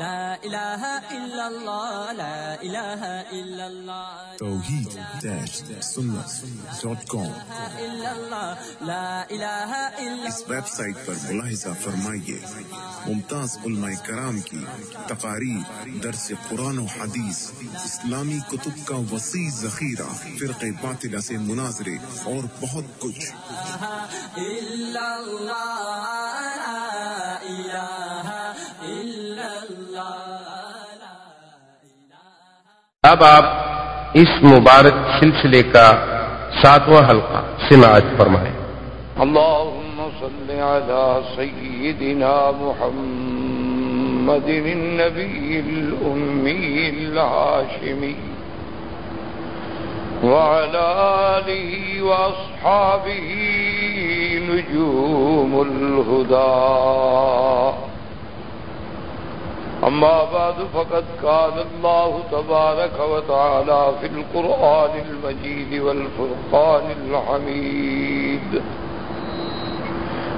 لا إله إلا الله لا إله إلا الله. توحید لا إله إلا اس ویب سائٹ پر ملاحظہ فرمائیے۔ ممتاز علماء کرام کی تقاریر درس قرآن و حدیث اسلامی کتب کا وسیع ذخیرہ فرق باطلہ سے مناظرے اور بہت کچھ۔ إلا اب آپ اس مبارک سلسلے کا ساتواں حلقہ سماعت فرمائیں۔ اللهم صل على سيدنا محمد النبي الأمي الهاشمي وعلى آله وأصحابه نجوم الهدى أما بعد، فقد قال الله تبارك وتعالى في القرآن المجيد والفرقان الحميد.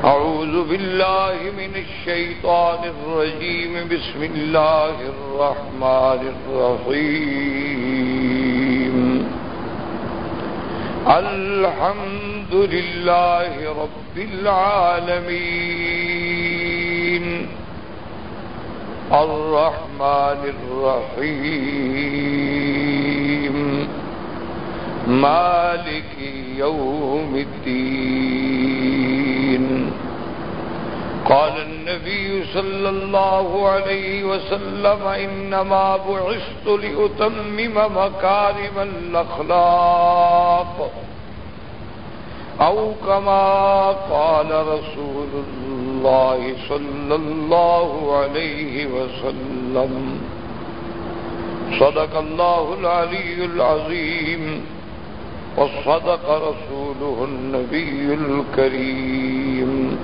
أعوذ بالله من الشيطان الرجيم. بسم الله الرحمن الرحيم. الحمد لله رب العالمين. الرحمن الرحيم. مالك يوم الدين. قال النبي صلى الله عليه وسلم، إنما بعثت لأتمم مكارم الأخلاق. أو كما قال رسول الله صلى الله عليه وسلم. صدق الله العلي العظيم وصدق رسوله النبي الكريم.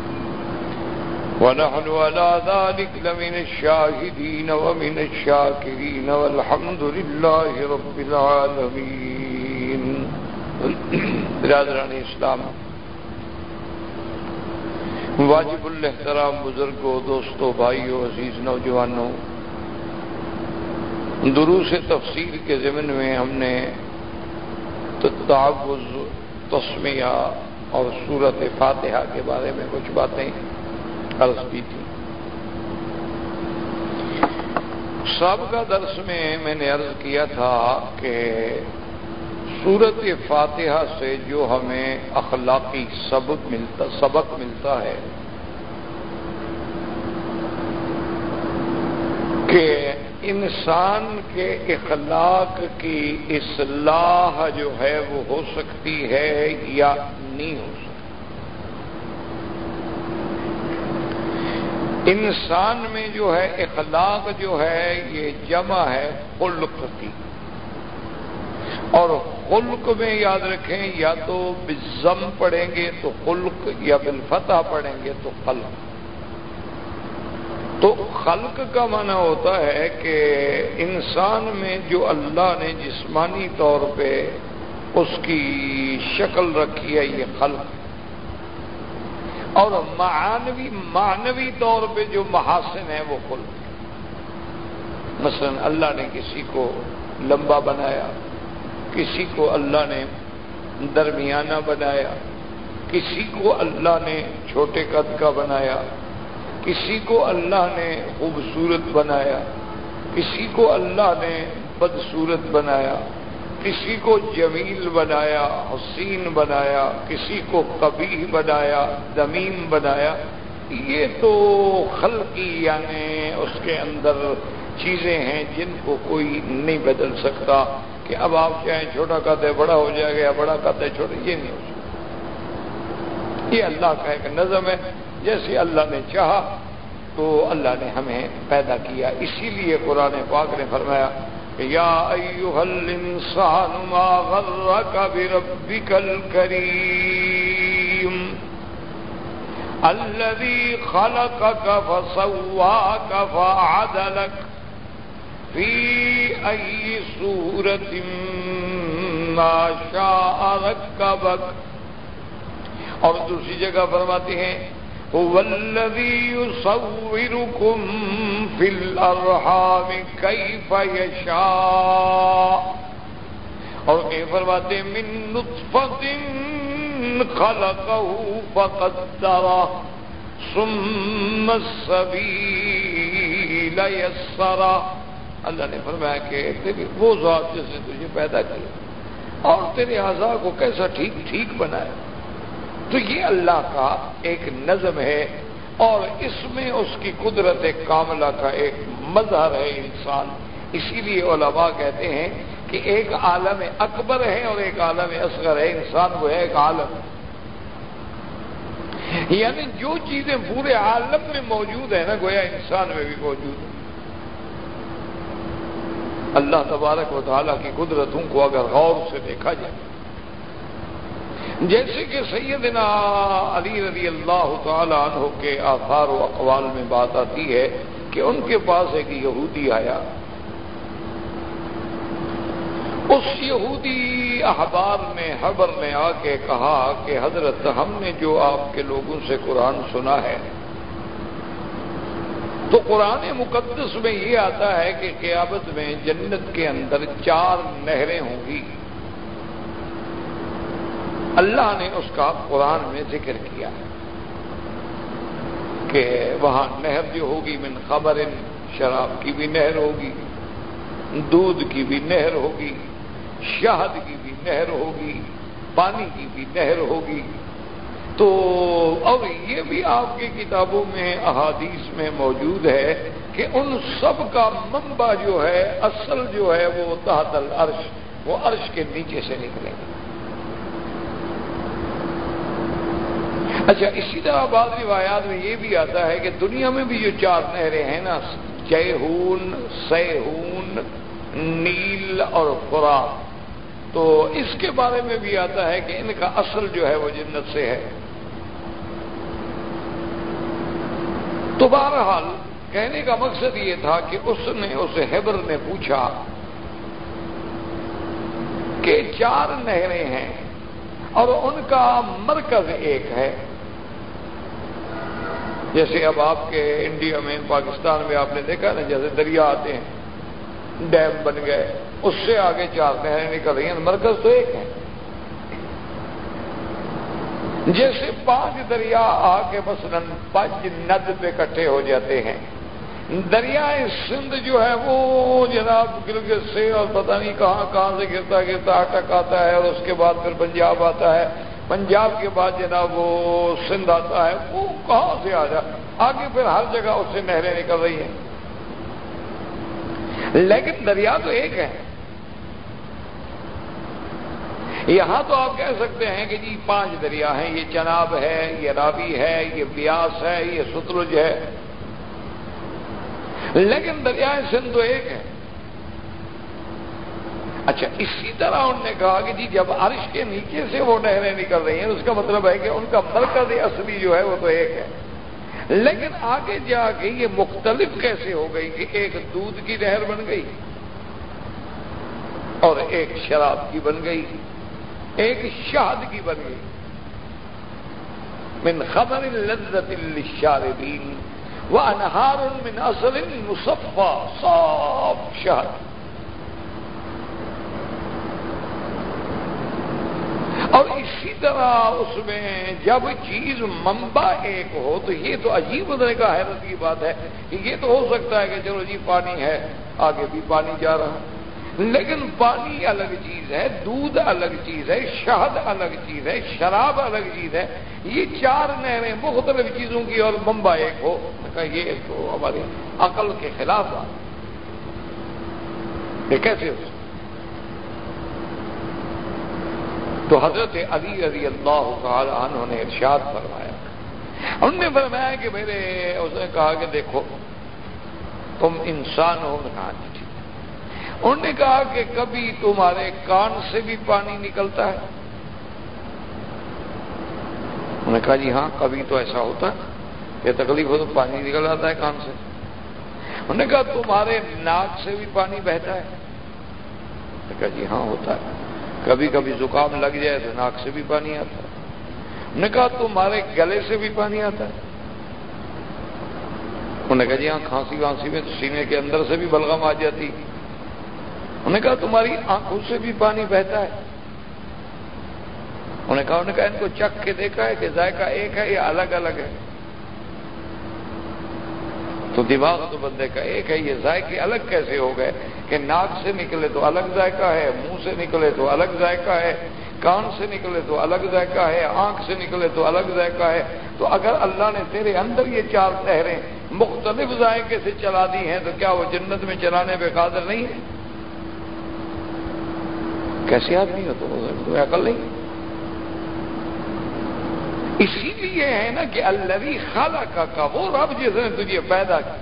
ونحن على ذلك لمن الشاهدين ومن الشاكرين والحمد لله رب العالمين. برادران اسلام، واجب الاحترام بزرگوں، دوستوں، بھائیوں، عزیز نوجوانوں، دروس تفسیر کے ضمن میں ہم نے تعوض تسمیہ اور صورت فاتحہ کے بارے میں کچھ باتیں عرض کی تھی سابقہ درس میں میں نے عرض کیا تھا کہ صورت فاتحہ سے جو ہمیں اخلاقی سبق ملتا سبق ملتا ہے کہ انسان کے اخلاق کی اصلاح جو ہے وہ ہو سکتی ہے یا نہیں ہو سکتی۔ انسان میں جو ہے اخلاق جو ہے یہ جمع ہے خلق کی۔ اور خلق میں یاد رکھیں، یا تو بزم پڑھیں گے، تو خلق، یا بالفتح پڑھیں گے، تو خلق۔ تو خلق کا معنی ہوتا ہے کہ انسان میں جو اللہ نے جسمانی طور پہ اس کی شکل رکھی ہے، یہ خلق۔ اور معنوی معنوی طور پہ جو محاسن ہے وہ خلق۔ مثلا اللہ نے کسی کو لمبا بنایا کسی کو اللہ نے درمیانہ بنایا، کسی کو اللہ نے چھوٹے قد کا بنایا، کسی کو اللہ نے خوبصورت بنایا، کسی کو اللہ نے بدصورت بنایا، کسی کو جمیل بنایا، حسین بنایا، کسی کو کبھی بنایا، دمیم بنایا، یہ تو خلقی یعنی اس کے اندر چیزیں ہیں جن کو کوئی نہیں بدل سکتا۔ کہ اب آپ چاہیں چھوٹا قد بڑا ہو جائے گا یا بڑا قد ہے چھوٹا، یہ نہیں ہو سکتا۔ یہ اللہ کا ایک نظم ہے۔ جیسے اللہ نے چاہا تو اللہ نے ہمیں پیدا کیا۔ اسی لیے قرآن پاک نے فرمایا یا ایوہ الانسان ما غرک بربک الكریم الذي خلقك فسواك فعدلك في أي سورة ما شاء ركبك؟ اور دوسری جگہ فرماتے ہیں، هو الذي يصوركم في الأرحام كيف يشاء. اور کہ فرماتے ہیں، من نطفت خلقه فقدر ثم السبيل يسر اللہ نے فرمایا کہ وہ ذات جس نے تجھے پیدا کیا اور تیرے اعضاء کو کیسا ٹھیک ٹھیک بنایا تو یہ اللہ کا ایک نظم ہے اور اس میں اس کی قدرت کاملہ کا ایک مظہر ہے انسان۔ اسی لیے علماء کہتے ہیں کہ ایک عالم اکبر ہے اور ایک عالم اصغر ہے۔ انسان وہ ہے ایک عالم۔ یعنی جو چیزیں پورے عالم میں موجود ہیں نا، گویا انسان میں بھی موجود ہے اللہ تبارک و تعالیٰ کی قدرتوں کو اگر غور سے دیکھا جائے۔ جیسے کہ سیدنا علی رضی اللہ تعالی عنہ کے آثار و اقوال میں بات آتی ہے کہ ان کے پاس ایک یہودی آیا۔ اس یہودی احبار نے حبر نے آ کے کہا کہ حضرت ہم نے جو آپ کے لوگوں سے قرآن سنا ہے تو قرآن مقدس میں یہ آتا ہے کہ قیامت میں جنت کے اندر چار نہریں ہوں گی۔ اللہ نے اس کا قرآن میں ذکر کیا ہے کہ وہاں نہر جو ہوگی من خبر شراب کی بھی نہر ہوگی، دودھ کی بھی نہر ہوگی، شہد کی بھی نہر ہوگی، پانی کی بھی نہر ہوگی۔ تو اور یہ بھی آپ کی کتابوں میں احادیث میں موجود ہے کہ ان سب کا منبع جو ہے، اصل جو ہے وہ تحت العرش، وہ عرش کے نیچے سے نکلے گا۔ اچھا اسی طرح بعض روایات میں یہ بھی آتا ہے کہ دنیا میں بھی جو چار نہریں ہیں نا چہون سہون نیل اور خوراک تو اس کے بارے میں بھی آتا ہے کہ ان کا اصل جو ہے وہ جنت سے ہے۔ تو بہرحال کہنے کا مقصد یہ تھا کہ اس نے اسے ہیبر نے پوچھا کہ چار نہریں ہیں اور ان کا مرکز ایک ہے۔ جیسے اب آپ کے انڈیا میں، پاکستان میں آپ نے دیکھا نا، جیسے دریا آتے ہیں، ڈیم بن گئے، اس سے آگے چار نہریں نکل رہی ہیں، مرکز تو ایک ہے۔ جیسے پانچ دریا آ کے مثلاً پانچ ند پہ کٹھے ہو جاتے ہیں، دریائے سندھ جو ہے وہ جناب گلگت سے اور پتہ نہیں کہاں کہاں سے گرتا گرتا اٹک آتا ہے اور اس کے بعد پھر پنجاب آتا ہے۔ پنجاب کے بعد جناب وہ سندھ آتا ہے، وہ کہاں سے آ جا؟ آگے پھر ہر جگہ اس سے نہریں نکل رہی ہیں۔ لیکن دریا تو ایک ہے۔ یہاں تو آپ کہہ سکتے ہیں کہ جی پانچ دریا ہیں، یہ چناب ہے، یہ رابی ہے، یہ بیاس ہے، یہ سترج ہے۔ لیکن دریائے سندھ تو ایک ہے اچھا اسی طرح انہوں نے کہا کہ جی جب عرش کے نیچے سے وہ نہریں نکل رہی ہیں، اس کا مطلب ہے کہ ان کا مرکز اصلی جو ہے وہ تو ایک ہے۔ لیکن آگے جا کے یہ مختلف کیسے ہو گئی کہ ایک دودھ کی نہر بن گئی اور ایک شراب کی بن گئی؟ ایک شہد کی بن گئی من خبر لذت للشاربین وانہار من اصل مصفا صاف شہد۔ اور اسی طرح اس میں جب چیز منبع ایک ہو تو یہ تو عجیب ہونے کا حیرت کی بات ہے کہ یہ تو ہو سکتا ہے کہ چلو جی پانی ہے، آگے بھی پانی جا رہا۔ لیکن پانی الگ چیز ہے، دودھ الگ چیز ہے، شہد الگ چیز ہے، شراب الگ چیز ہے۔ یہ چار نہریں مختلف چیزوں کی اور منبع ایک ہو۔ یہ تو ہماری عقل کے خلاف بات یہ کیسے ہو تو حضرت علی رضی اللہ تعالی عنہ نے ارشاد فرمایا۔ انہوں نے فرمایا کہ میرے، اس نے کہا کہ دیکھو، تم انسان ہو کہا انہوں نے کہا کہ کبھی تمہارے کان سے بھی پانی نکلتا ہے۔ انہوں نے کہا جی ہاں کبھی تو ایسا ہوتا ہے۔ کہ تکلیف ہو تو پانی نکل جاتا ہے کان سے۔ انہوں نے کہا تمہارے ناک سے بھی پانی بہتا ہے۔ کہا جی ہاں ہوتا ہے۔ کبھی کبھی زکام لگ جائے تو ناک سے بھی پانی آتا ہے۔ انہوں نے کہا تمہارے گلے سے بھی پانی آتا ہے۔ انہوں نے کہا جی ہاں کھانسی وانسی میں تو سینے کے اندر سے بھی بلغم آ جاتی۔ انہوں نے کہا، تمہاری آنکھوں سے بھی پانی بہتا ہے. انہوں نے کہا، انہوں نے کہا، ان کو چک کے دیکھا ہے کہ ذائقہ ایک ہے یا الگ الگ ہے. تو دماغ تو بندے کا ایک ہے، یہ ذائقے الگ کیسے ہو گئے کہ ناک سے نکلے تو الگ ذائقہ ہے، منہ سے نکلے تو الگ ذائقہ ہے، کان سے نکلے تو الگ ذائقہ ہے، آنکھ سے نکلے تو الگ ذائقہ ہے؟ تو اگر اللہ نے تیرے اندر یہ چار لہریں مختلف ذائقے سے چلا دی ہیں تو کیا وہ جنت میں چلانے پہ قادر نہیں ہے کیسے آدمی ہو تو تمہیں عقل نہیں؟ اسی لیے ہے نا کہ اللہ خالہ کا وہ رب جس نے تجھے پیدا کیا۔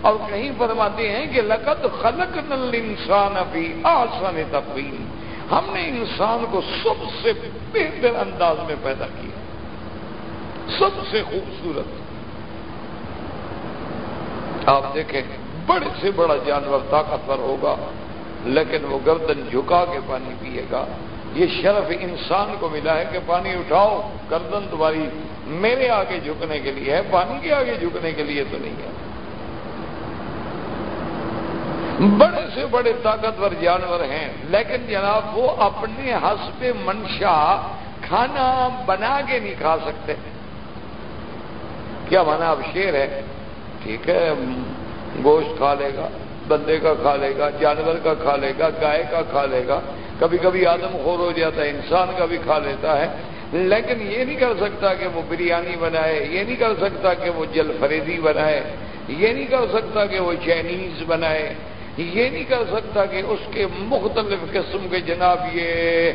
اور کہیں فرماتے ہیں کہ لقت خلق نل انسان ابھی آسان تقویم۔ ہم نے انسان کو سب سے بہتر انداز میں پیدا کیا۔ سب سے خوبصورت۔ آپ دیکھیں، بڑے سے بڑا جانور طاقتور ہوگا۔ لیکن وہ گردن جھکا کے پانی پیے گا۔ یہ شرف انسان کو ملا ہے کہ پانی اٹھاؤ۔ گردن تمہاری میرے آگے جھکنے کے لیے ہے، پانی کے آگے جھکنے کے لیے تو نہیں ہے۔ بڑے سے بڑے طاقتور جانور ہیں، لیکن جناب وہ اپنے حسب منشا کھانا بنا کے نہیں کھا سکتے۔ کیا مانا اب شیر ہے؟ ٹھیک ہے، گوشت کھا لے گا۔ بندے کا کھا لے گا، جانور کا کھا لے گا، گائے کا کھا لے گا۔ کبھی کبھی آدم خور ہو جاتا ہے، انسان کا بھی کھا لیتا ہے۔ لیکن یہ نہیں کر سکتا کہ وہ بریانی بنائے، یہ نہیں کر سکتا کہ وہ جل فریدی بنائے، یہ نہیں کر سکتا کہ وہ چائنیز بنائے۔ یہ نہیں کر سکتا کہ اس کے مختلف قسم کے جناب یہ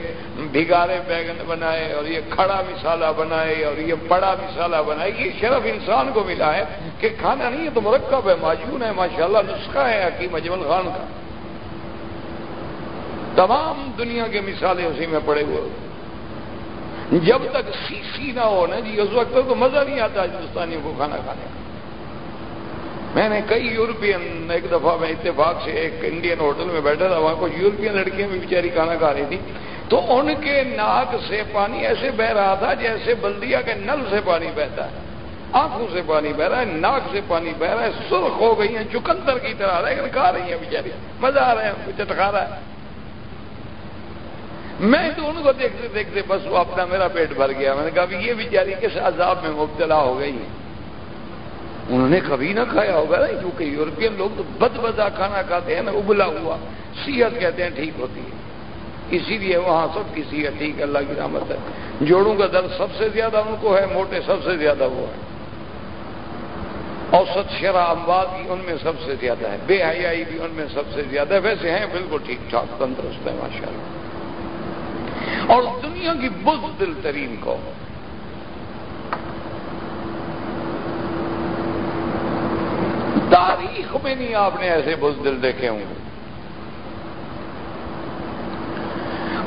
بھگارے بیگن بنائے اور یہ کھڑا مسالہ بنائے اور یہ بڑا مسالہ بنائے، یہ شرف انسان کو ملا ہے کہ کھانا نہیں ہے تو مرکب ہے، معجون ہے، ماشاءاللہ نسخہ ہے حکیم اجمل خان کا۔ تمام دنیا کے مثالیں اسی میں پڑے ہوئے جب تک سی سی نہ ہو نا جی اس وقت تو مزہ نہیں آتا ہندوستانیوں کو کھانا کھانے کا۔ میں نے کئی یورپین، ایک دفعہ میں اتفاق سے ایک انڈین ہوٹل میں بیٹھا تھا، وہاں کچھ یورپین لڑکیاں بھی بیچاری کھانا کھا رہی تھی۔ تو ان کے ناک سے پانی ایسے بہ رہا تھا جیسے بلدیا کے نل سے پانی بہتا ہے۔ آنکھوں سے پانی بہ رہا ہے، ناک سے پانی بہ رہا ہے، سرخ ہو گئی ہیں، چکندر کی طرح لیکن کھا رہی ہیں بیچاری۔ مزہ آ رہا ہے چٹکا رہا ہے۔ میں تو ان کو دیکھتے دیکھتے بس وہ اپنا میرا پیٹ بھر گیا۔ میں نے کہا یہ بیچاری کس عذاب میں مبتلا ہو گئی انہوں نے کبھی نہ کھایا ہوگا نا، کیونکہ یورپین لوگ تو بد بدا کھانا کھاتے ہیں نا ابلا ہوا۔ صحت کہتے ہیں ٹھیک ہوتی ہے۔ اسی لیے وہاں سب کی صحت ٹھیک اللہ کی رحمت ہے۔ جوڑوں کا درد سب سے زیادہ ان کو ہے، موٹے سب سے زیادہ وہ ہے۔ اوسط شرح امواد بھی ان میں سب سے زیادہ ہے۔ بے حیائی بھی ان میں سب سے زیادہ ہے۔ ویسے ہیں بالکل ٹھیک ٹھاک، تندرست ہے ماشاء اللہ اور دنیا کی بز دل ترین کو تاریخ میں نہیں آپ نے ایسے بز دل دیکھے ہوں۔ گے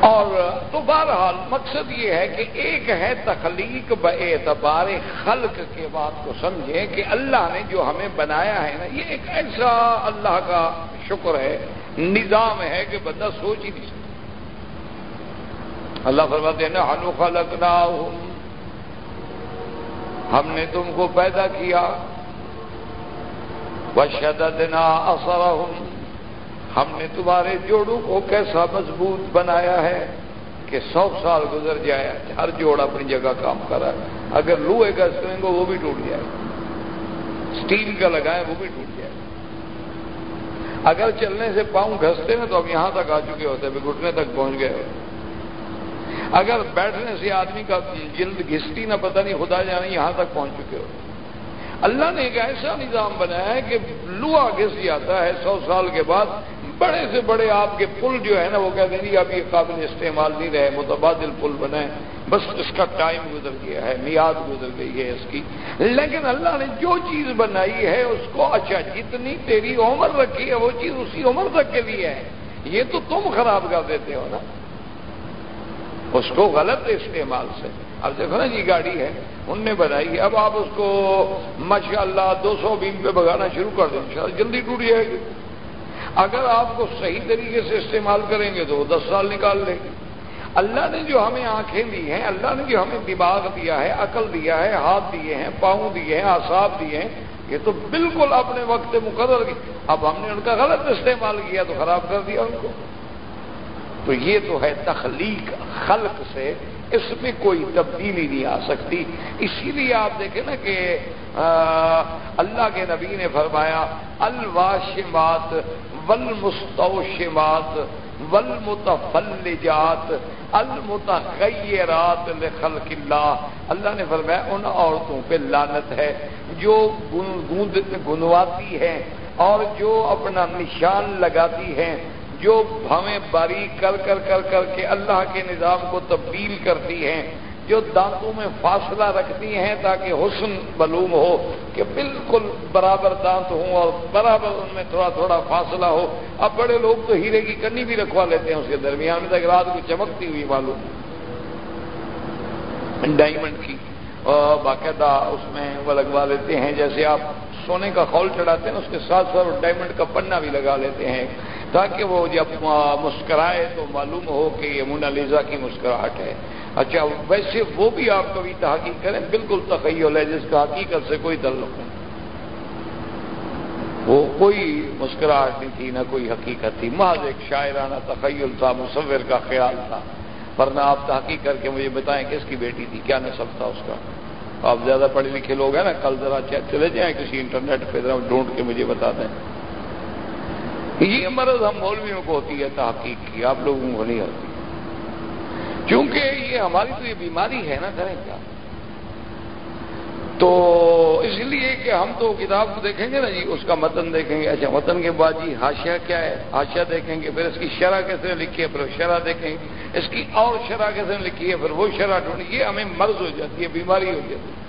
اور تو بہرحال مقصد یہ ہے کہ ایک ہے تخلیق ب اعتبار خلق کے بات کو سمجھیں کہ اللہ نے جو ہمیں بنایا ہے نا، یہ ایک ایسا اللہ کا شکر ہے، نظام ہے کہ بندہ سوچ ہی نہیں سکتا۔ اللہ فرماتے ہیں نا ہنو خلق ہم نے تم کو پیدا کیا۔ وشددنا اثرهم ہم نے تمہارے جوڑوں کو کیسا مضبوط بنایا ہے کہ سو سال گزر جائے، ہر جوڑ اپنی جگہ کام کرا۔ اگر لوہے کا استعمال وہ بھی ٹوٹ جائے۔ اسٹیل کا لگائے وہ بھی ٹوٹ جائے۔ اگر چلنے سے پاؤں گھستے نا تو اب یہاں تک آ چکے ہوتے بھی گھٹنے تک پہنچ گئے ہوتے اگر بیٹھنے سے آدمی کا جلد گھستی نہ، پتہ نہیں خدا جانے یہاں تک پہنچ چکے ہوتے اللہ نے ایک ایسا نظام بنایا ہے کہ لوا گھس جاتا ہے، سو سال کے بعد بڑے سے بڑے آپ کے پل جو ہے نا، وہ کہتے ہیں اب یہ قابل استعمال نہیں رہے، متبادل پل بنائے بس اس کا ٹائم گزر گیا ہے میاد گزر گئی ہے اس کی۔ لیکن اللہ نے جو چیز بنائی ہے، اس کو اچھا جتنی تیری عمر رکھی ہے، وہ چیز اسی عمر تک کے لیے ہے۔ یہ تو تم خراب کر دیتے ہو نا۔ اس کو غلط استعمال سے۔ اب دیکھو نا جی گاڑی ہے ان نے بنائی اب آپ اس کو ماشاء اللہ دو سو بیم پہ بگانا شروع کر دیں جلدی ٹوٹ جائے گی۔ اگر آپ کو صحیح طریقے سے استعمال کریں گے تو وہ دس سال نکال لیں۔ گے اللہ نے جو ہمیں آنکھیں دی ہیں، اللہ نے جو ہمیں دماغ دیا ہے، عقل دیا ہے، ہاتھ دیے ہیں، پاؤں دیے ہیں آساب دیے ہیں، یہ تو بالکل اپنے وقت مقرر کی اب ہم نے ان کا غلط استعمال کیا تو خراب کر دیا ان کو۔ تو یہ تو ہے تخلیق خلق سے اس میں کوئی تبدیلی نہیں آ سکتی۔ اسی لیے آپ دیکھیں نا کہ اللہ کے نبی نے فرمایا، الواشمات والمستوشمات والمتفلجات المتغیرات لخلق اللہ۔ اللہ نے فرمایا، ان عورتوں پہ لانت ہے جو گنواتی ہیں اور جو اپنا نشان لگاتی ہیں۔ جو ہمیں باریک کر کر کر کر کے اللہ کے نظام کو تبدیل کرتی ہیں، جو دانتوں میں فاصلہ رکھتی ہیں تاکہ حسن معلوم ہو کہ بالکل برابر دانت ہوں اور برابر ان میں تھوڑا تھوڑا فاصلہ ہو۔ اب بڑے لوگ تو ہیرے کی کنی بھی رکھوا لیتے ہیں اس کے درمیان تک رات کو چمکتی ہوئی معلوم ڈائمنڈ کی اور باقاعدہ اس میں وہ لگوا لیتے ہیں۔ جیسے آپ سونے کا خول چڑھاتے ہیں، اس کے ساتھ ساتھ ڈائمنڈ کا پنا بھی لگا لیتے ہیں۔ تاکہ وہ جب مسکرائے تو معلوم ہو کہ یہ مونالیزا کی مسکراہٹ ہے۔ اچھا ویسے وہ بھی آپ کبھی تحقیق کریں؟ بالکل تخیل ہے، جس کا حقیقت سے کوئی تعلق نہیں۔ وہ کوئی مسکراہٹ نہیں تھی، نہ کوئی حقیقت تھی۔ محض ایک شاعرانہ تخیل تھا، مصور کا خیال تھا۔ ورنہ آپ تحقیق کر کے مجھے بتائیں کس کی بیٹی تھی، کیا نصب تھا اس کا؟ آپ زیادہ پڑھے لکھے لوگ ہیں نا، کل ذرا چلے جائیں کسی انٹرنیٹ پہ، ذرا ڈھونڈ کے مجھے بتا دیں۔ یہ مرض ہم مولویوں کو ہوتی ہے، تحقیق کی، آپ لوگوں کو نہیں ہوتی۔ کیونکہ یہ ہماری تو یہ بیماری ہے نا، کریں کیا؟ تو اس لیے کہ ہم تو کتاب کو دیکھیں گے نا جی اس کا متن دیکھیں گے۔ اچھا متن کے بعد جی ہاشیا کیا ہے؟ ہاشیا دیکھیں گے، پھر اس کی شرح کیسے لکھی ہے، پھر شرح دیکھیں۔ گے اس کی اور شرح کیسے لکھی ہے، پھر وہ شرح ڈھونڈی یہ ہمیں مرض ہو جاتی ہے، بیماری ہو جاتی ہے۔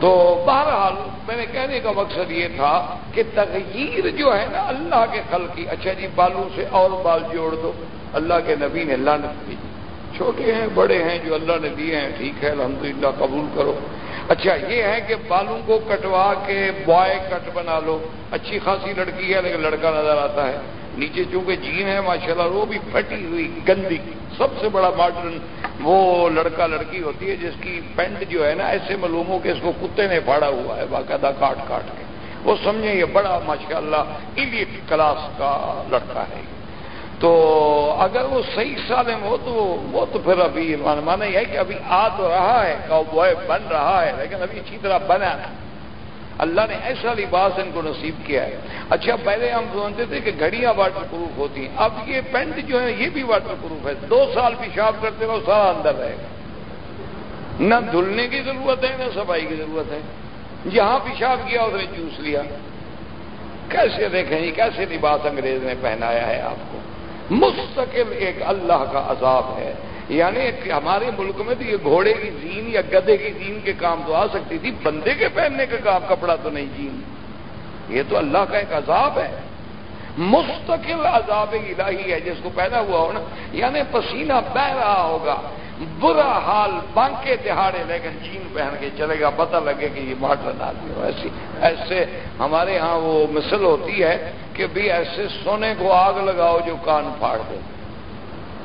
تو بہرحال میں نے کہنے کا مقصد یہ تھا کہ تغیر جو ہے نا اللہ کے خل کی اچھا جی بالوں سے اور بال جوڑ دو۔ اللہ کے نبی نے لانت دی چھوٹے ہیں، بڑے ہیں، جو اللہ نے دیے ہیں، ٹھیک ہے، الحمدللہ، قبول کرو۔ اچھا یہ ہے کہ بالوں کو کٹوا کے بوائے کٹ بنا لو۔ اچھی خاصی لڑکی ہے، لیکن لڑکا نظر آتا ہے۔ نیچے چونکہ جین ہے، ماشاءاللہ، وہ بھی پھٹی ہوئی، گندی۔ سب سے بڑا ماڈرن وہ لڑکا لڑکی ہوتی ہے، جس کی پینٹ جو ہے نا، ایسے معلوم ہو کہ اس کو کتے نے پھاڑا ہوا ہے، باقاعدہ کاٹ کاٹ کے۔ وہ سمجھیں یہ بڑا، ماشاءاللہ اللہ کلاس کا لڑکا ہے۔ تو اگر وہ صحیح سالم ہو تو وہ تو پھر ابھی مانا یہ ہے کہ ابھی آ تو رہا ہے بوائے بن رہا ہے، لیکن ابھی اچھی طرح بنا اللہ نے ایسا لباس ان کو نصیب کیا ہے۔ اچھا پہلے ہم سمجھتے تھے کہ گھڑیاں واٹر پروف ہوتی ہیں۔ اب یہ پینٹ جو ہے، یہ بھی واٹر پروف ہے۔ دو سال پیشاب کرتے رہو، سارا اندر رہے گا۔ نہ دھلنے کی ضرورت ہے، نہ صفائی کی ضرورت ہے۔ جہاں پیشاب کیا، اس نے جوس لیا۔ کیسے دیکھیں جی کیسے لباس انگریز نے پہنایا ہے آپ کو؟ مستقل ایک اللہ کا عذاب ہے۔ یعنی ہمارے ملک میں تو یہ گھوڑے کی زین یا گدے کی زین کے کام تو آ سکتی تھی، بندے کے پہننے کا کام، کپڑا تو نہیں جین یہ تو اللہ کا ایک عذاب ہے۔ مستقل عذاب الہی ہے، جس کو پیدا ہوا ہو نا۔ یعنی پسینہ بہ رہا ہوگا۔ برا حال بانکے دہاڑے لیکن جین پہن کے چلے گا، پتہ لگے کہ یہ ماڈرن آدمی ہو۔ ایسی ایسے ہمارے ہاں وہ مثل ہوتی ہے کہ بھی ایسے سونے کو آگ لگاؤ جو کان پھاڑ دے۔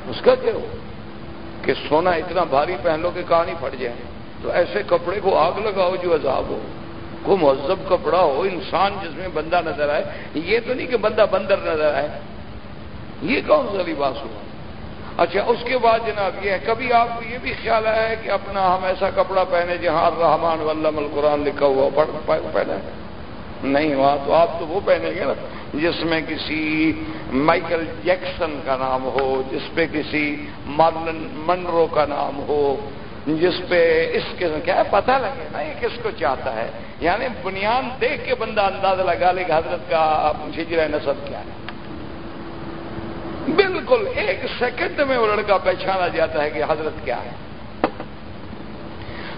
اس کا کیا ہو؟ کہ سونا اتنا بھاری پہن لو کہ کان ہی پھٹ جائے۔ تو ایسے کپڑے کو آگ لگاؤ جو عذاب ہو۔ کو مہذب کپڑا ہو، انسان جس میں بندہ نظر آئے، یہ تو نہیں کہ بندہ بندر نظر آئے۔ یہ کون سا لباس ہوا؟ اچھا اس کے بعد جناب یہ ہے، کبھی آپ کو یہ بھی خیال آیا ہے کہ اپنا ہم ایسا کپڑا پہنے جہاں رحمان ولم القرآن لکھا ہوا پہنا ہے نہیں ہوا تو آپ تو وہ پہنیں گے نا، جس میں کسی مائیکل جیکسن کا نام ہو، جس پہ کسی مارلن منرو کا نام ہو، جس پہ اس کے، کیا پتہ لگے نا یہ کس کو چاہتا ہے؟ یعنی بنیاد دیکھ کے بندہ انداز لگا لے کہ حضرت کا شجرہ نصب کیا ہے۔ بالکل ایک سیکنڈ میں وہ لڑکا پہچانا جاتا ہے کہ حضرت کیا ہے۔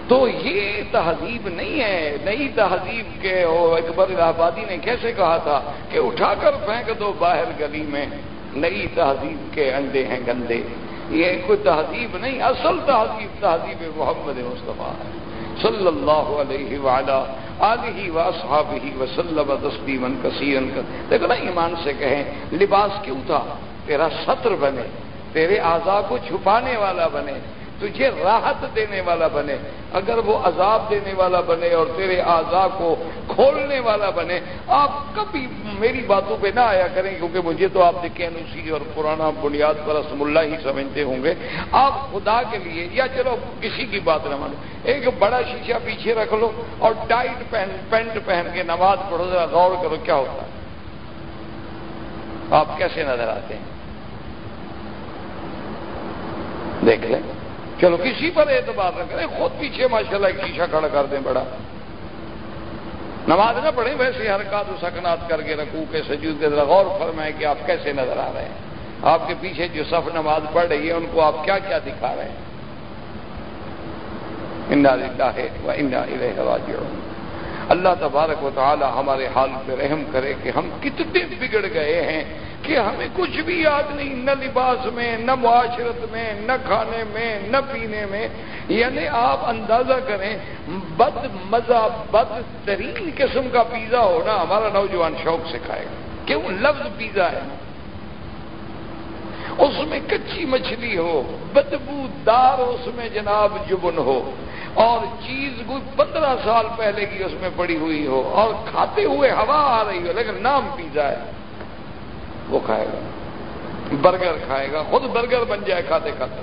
تو یہ تہذیب نہیں ہے، نئی تہذیب کے اکبر الہ آبادی نے کیسے کہا تھا کہ اٹھا کر پھینک دو باہر گلی میں، نئی تہذیب کے انڈے ہیں گندے۔ یہ کوئی تہذیب نہیں، اصل تہذیب تہذیب محمد مصطفیٰ ہے۔ صلی اللہ علیہ وعلا آلہ و اصحابہ وسلم تسلیما کثیرا دیکھو نا ایمان سے کہیں، لباس کیوں تھا؟ تیرا سطر بنے، تیرے اعضاء کو چھپانے والا بنے، تجھے راحت دینے والا بنے، اگر وہ عذاب دینے والا بنے اور تیرے آزا کو کھولنے والا بنے، آپ کبھی میری باتوں پہ نہ آیا کریں، کیونکہ مجھے تو آپ دیکھیں اسی اور پرانا بنیاد پر رسم اللہ ہی سمجھتے ہوں گے۔ آپ خدا کے لیے، یا چلو کسی کی بات نہ مانو، ایک بڑا شیشہ پیچھے رکھ لو اور ٹائٹ پہن، پینٹ پہن کے نماز پڑھو، ذرا غور کرو کیا ہوتا ہے۔ آپ کیسے نظر آتے ہیں؟ دیکھ لیں چلو، کسی پر اعتبار نہ کریں خود پیچھے ماشاءاللہ ایک شیشہ کھڑا کر دیں بڑا۔ نماز نہ پڑھیں، ویسے حرکات و سکنات کر کے رکھو کے سجود کے ذرا غور فرمائیں کہ آپ کیسے نظر آ رہے ہیں۔ آپ کے پیچھے جو صف نماز پڑھ رہی ہے، ان کو آپ کیا کیا دکھا رہے ہیں؟ اللہ تبارک و تعالی ہمارے حال پہ رحم کرے کہ ہم کتنے بگڑ گئے ہیں کہ ہمیں کچھ بھی یاد نہیں، نہ لباس میں، نہ معاشرت میں، نہ کھانے میں، نہ پینے میں۔ یعنی آپ اندازہ کریں، بد مزہ، بد ترین قسم کا پیزا ہونا ہمارا نوجوان شوق سے کھائے گا۔ کیوں؟ لفظ پیزا ہے۔ اس میں کچی مچھلی ہو، بدبو دار اس میں جناب جبن ہو۔ اور چیز کوئی پندرہ سال پہلے کی اس میں پڑی ہوئی ہو اور کھاتے ہوئے ہوا آ رہی ہو، لیکن نام پیزا ہے، وہ کھائے گا۔ برگر کھائے گا، خود برگر بن جائے کھاتے کھاتے۔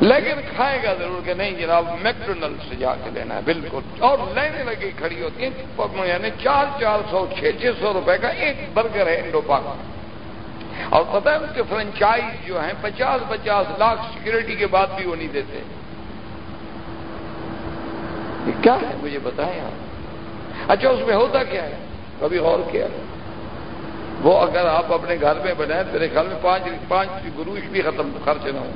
لیکن کھائے گا ضرور کہ نہیں جناب میکڈونل سے جا کے لینا ہے، بالکل۔ اور لینے لگی کھڑی ہوتی ہیں یعنی چار چار سو، چھ چھ سو روپے کا ایک برگر ہے انڈو پاک۔ اور پتہ ہے اس کے فرنچائز جو ہیں پچاس پچاس لاکھ سیکورٹی کے بعد بھی وہ نہیں دیتے۔ یہ کیا ہے؟ مجھے بتائیں آپ اچھا اس میں ہوتا کیا ہے؟ کبھی غور کیا۔ ہے وہ اگر آپ اپنے گھر میں بنائیں میرے خیال میں پانچ پانچ گروش بھی ختم، خرچ نہ ہوں۔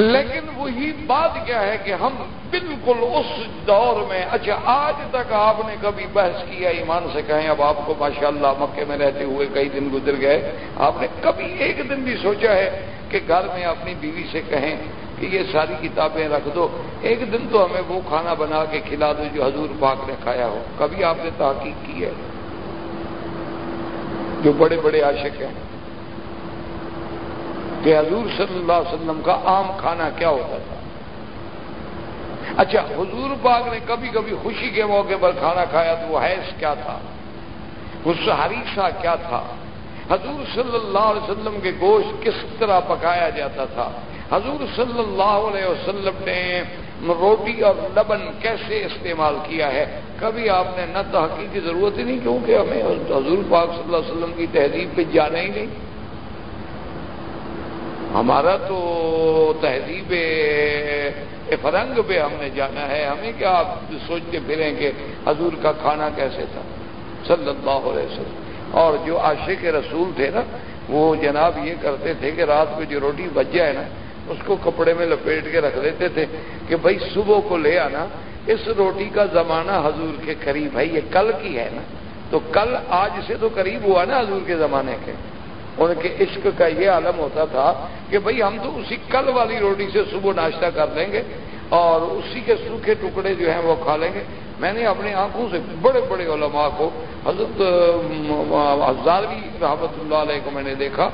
لیکن وہی بات کیا ہے کہ ہم بالکل اس دور میں اچھا آج تک آپ نے کبھی بحث کیا ایمان سے کہیں، اب آپ کو ماشاءاللہ مکے میں رہتے ہوئے کئی دن گزر گئے، آپ نے کبھی ایک دن بھی سوچا ہے کہ گھر میں اپنی بیوی سے کہیں کہ یہ ساری کتابیں رکھ دو، ایک دن تو ہمیں وہ کھانا بنا کے کھلا دو جو حضور پاک نے کھایا ہو۔ کبھی آپ نے تحقیق کی ہے؟ جو بڑے بڑے عاشق ہیں، کہ حضور صلی اللہ علیہ وسلم کا عام کھانا کیا ہوتا تھا؟ اچھا حضور پاک نے کبھی کبھی خوشی کے موقع پر کھانا کھایا تو وہ حیث کیا تھا؟ اس حریصہ کیا تھا؟ حضور صلی اللہ علیہ وسلم کے گوشت کس طرح پکایا جاتا تھا؟ حضور صلی اللہ علیہ وسلم نے روٹی اور لبن کیسے استعمال کیا ہے؟ کبھی آپ نے نہ تحقیق کی ضرورت ہی نہیں، کیونکہ ہمیں حضور پاک صلی اللہ علیہ وسلم کی تہذیب پہ جانا ہی نہیں۔ ہمارا تو تہذیب فرنگ پہ ہم نے جانا ہے، ہمیں کیا آپ سوچتے پھریں کہ حضور کا کھانا کیسے تھا؟ صلی اللہ علیہ وسلم۔ اور جو عاشق رسول تھے نا، وہ جناب یہ کرتے تھے کہ رات کو جو روٹی بچ جائے نا، اس کو کپڑے میں لپیٹ کے رکھ دیتے تھے کہ بھائی صبح کو لے آنا، اس روٹی کا زمانہ حضور کے قریب ہے، یہ کل کی ہے نا۔ تو کل آج سے تو قریب ہوا نا حضور کے زمانے کے۔ ان کے عشق کا یہ عالم ہوتا تھا کہ بھئی ہم تو اسی کل والی روٹی سے صبح ناشتہ کر لیں گے اور اسی کے سوکھے ٹکڑے جو ہیں وہ کھا لیں گے۔ میں نے اپنی آنکھوں سے بڑے بڑے علماء کو، حضرت ہزاروی رحمت اللہ علیہ کو میں نے دیکھا،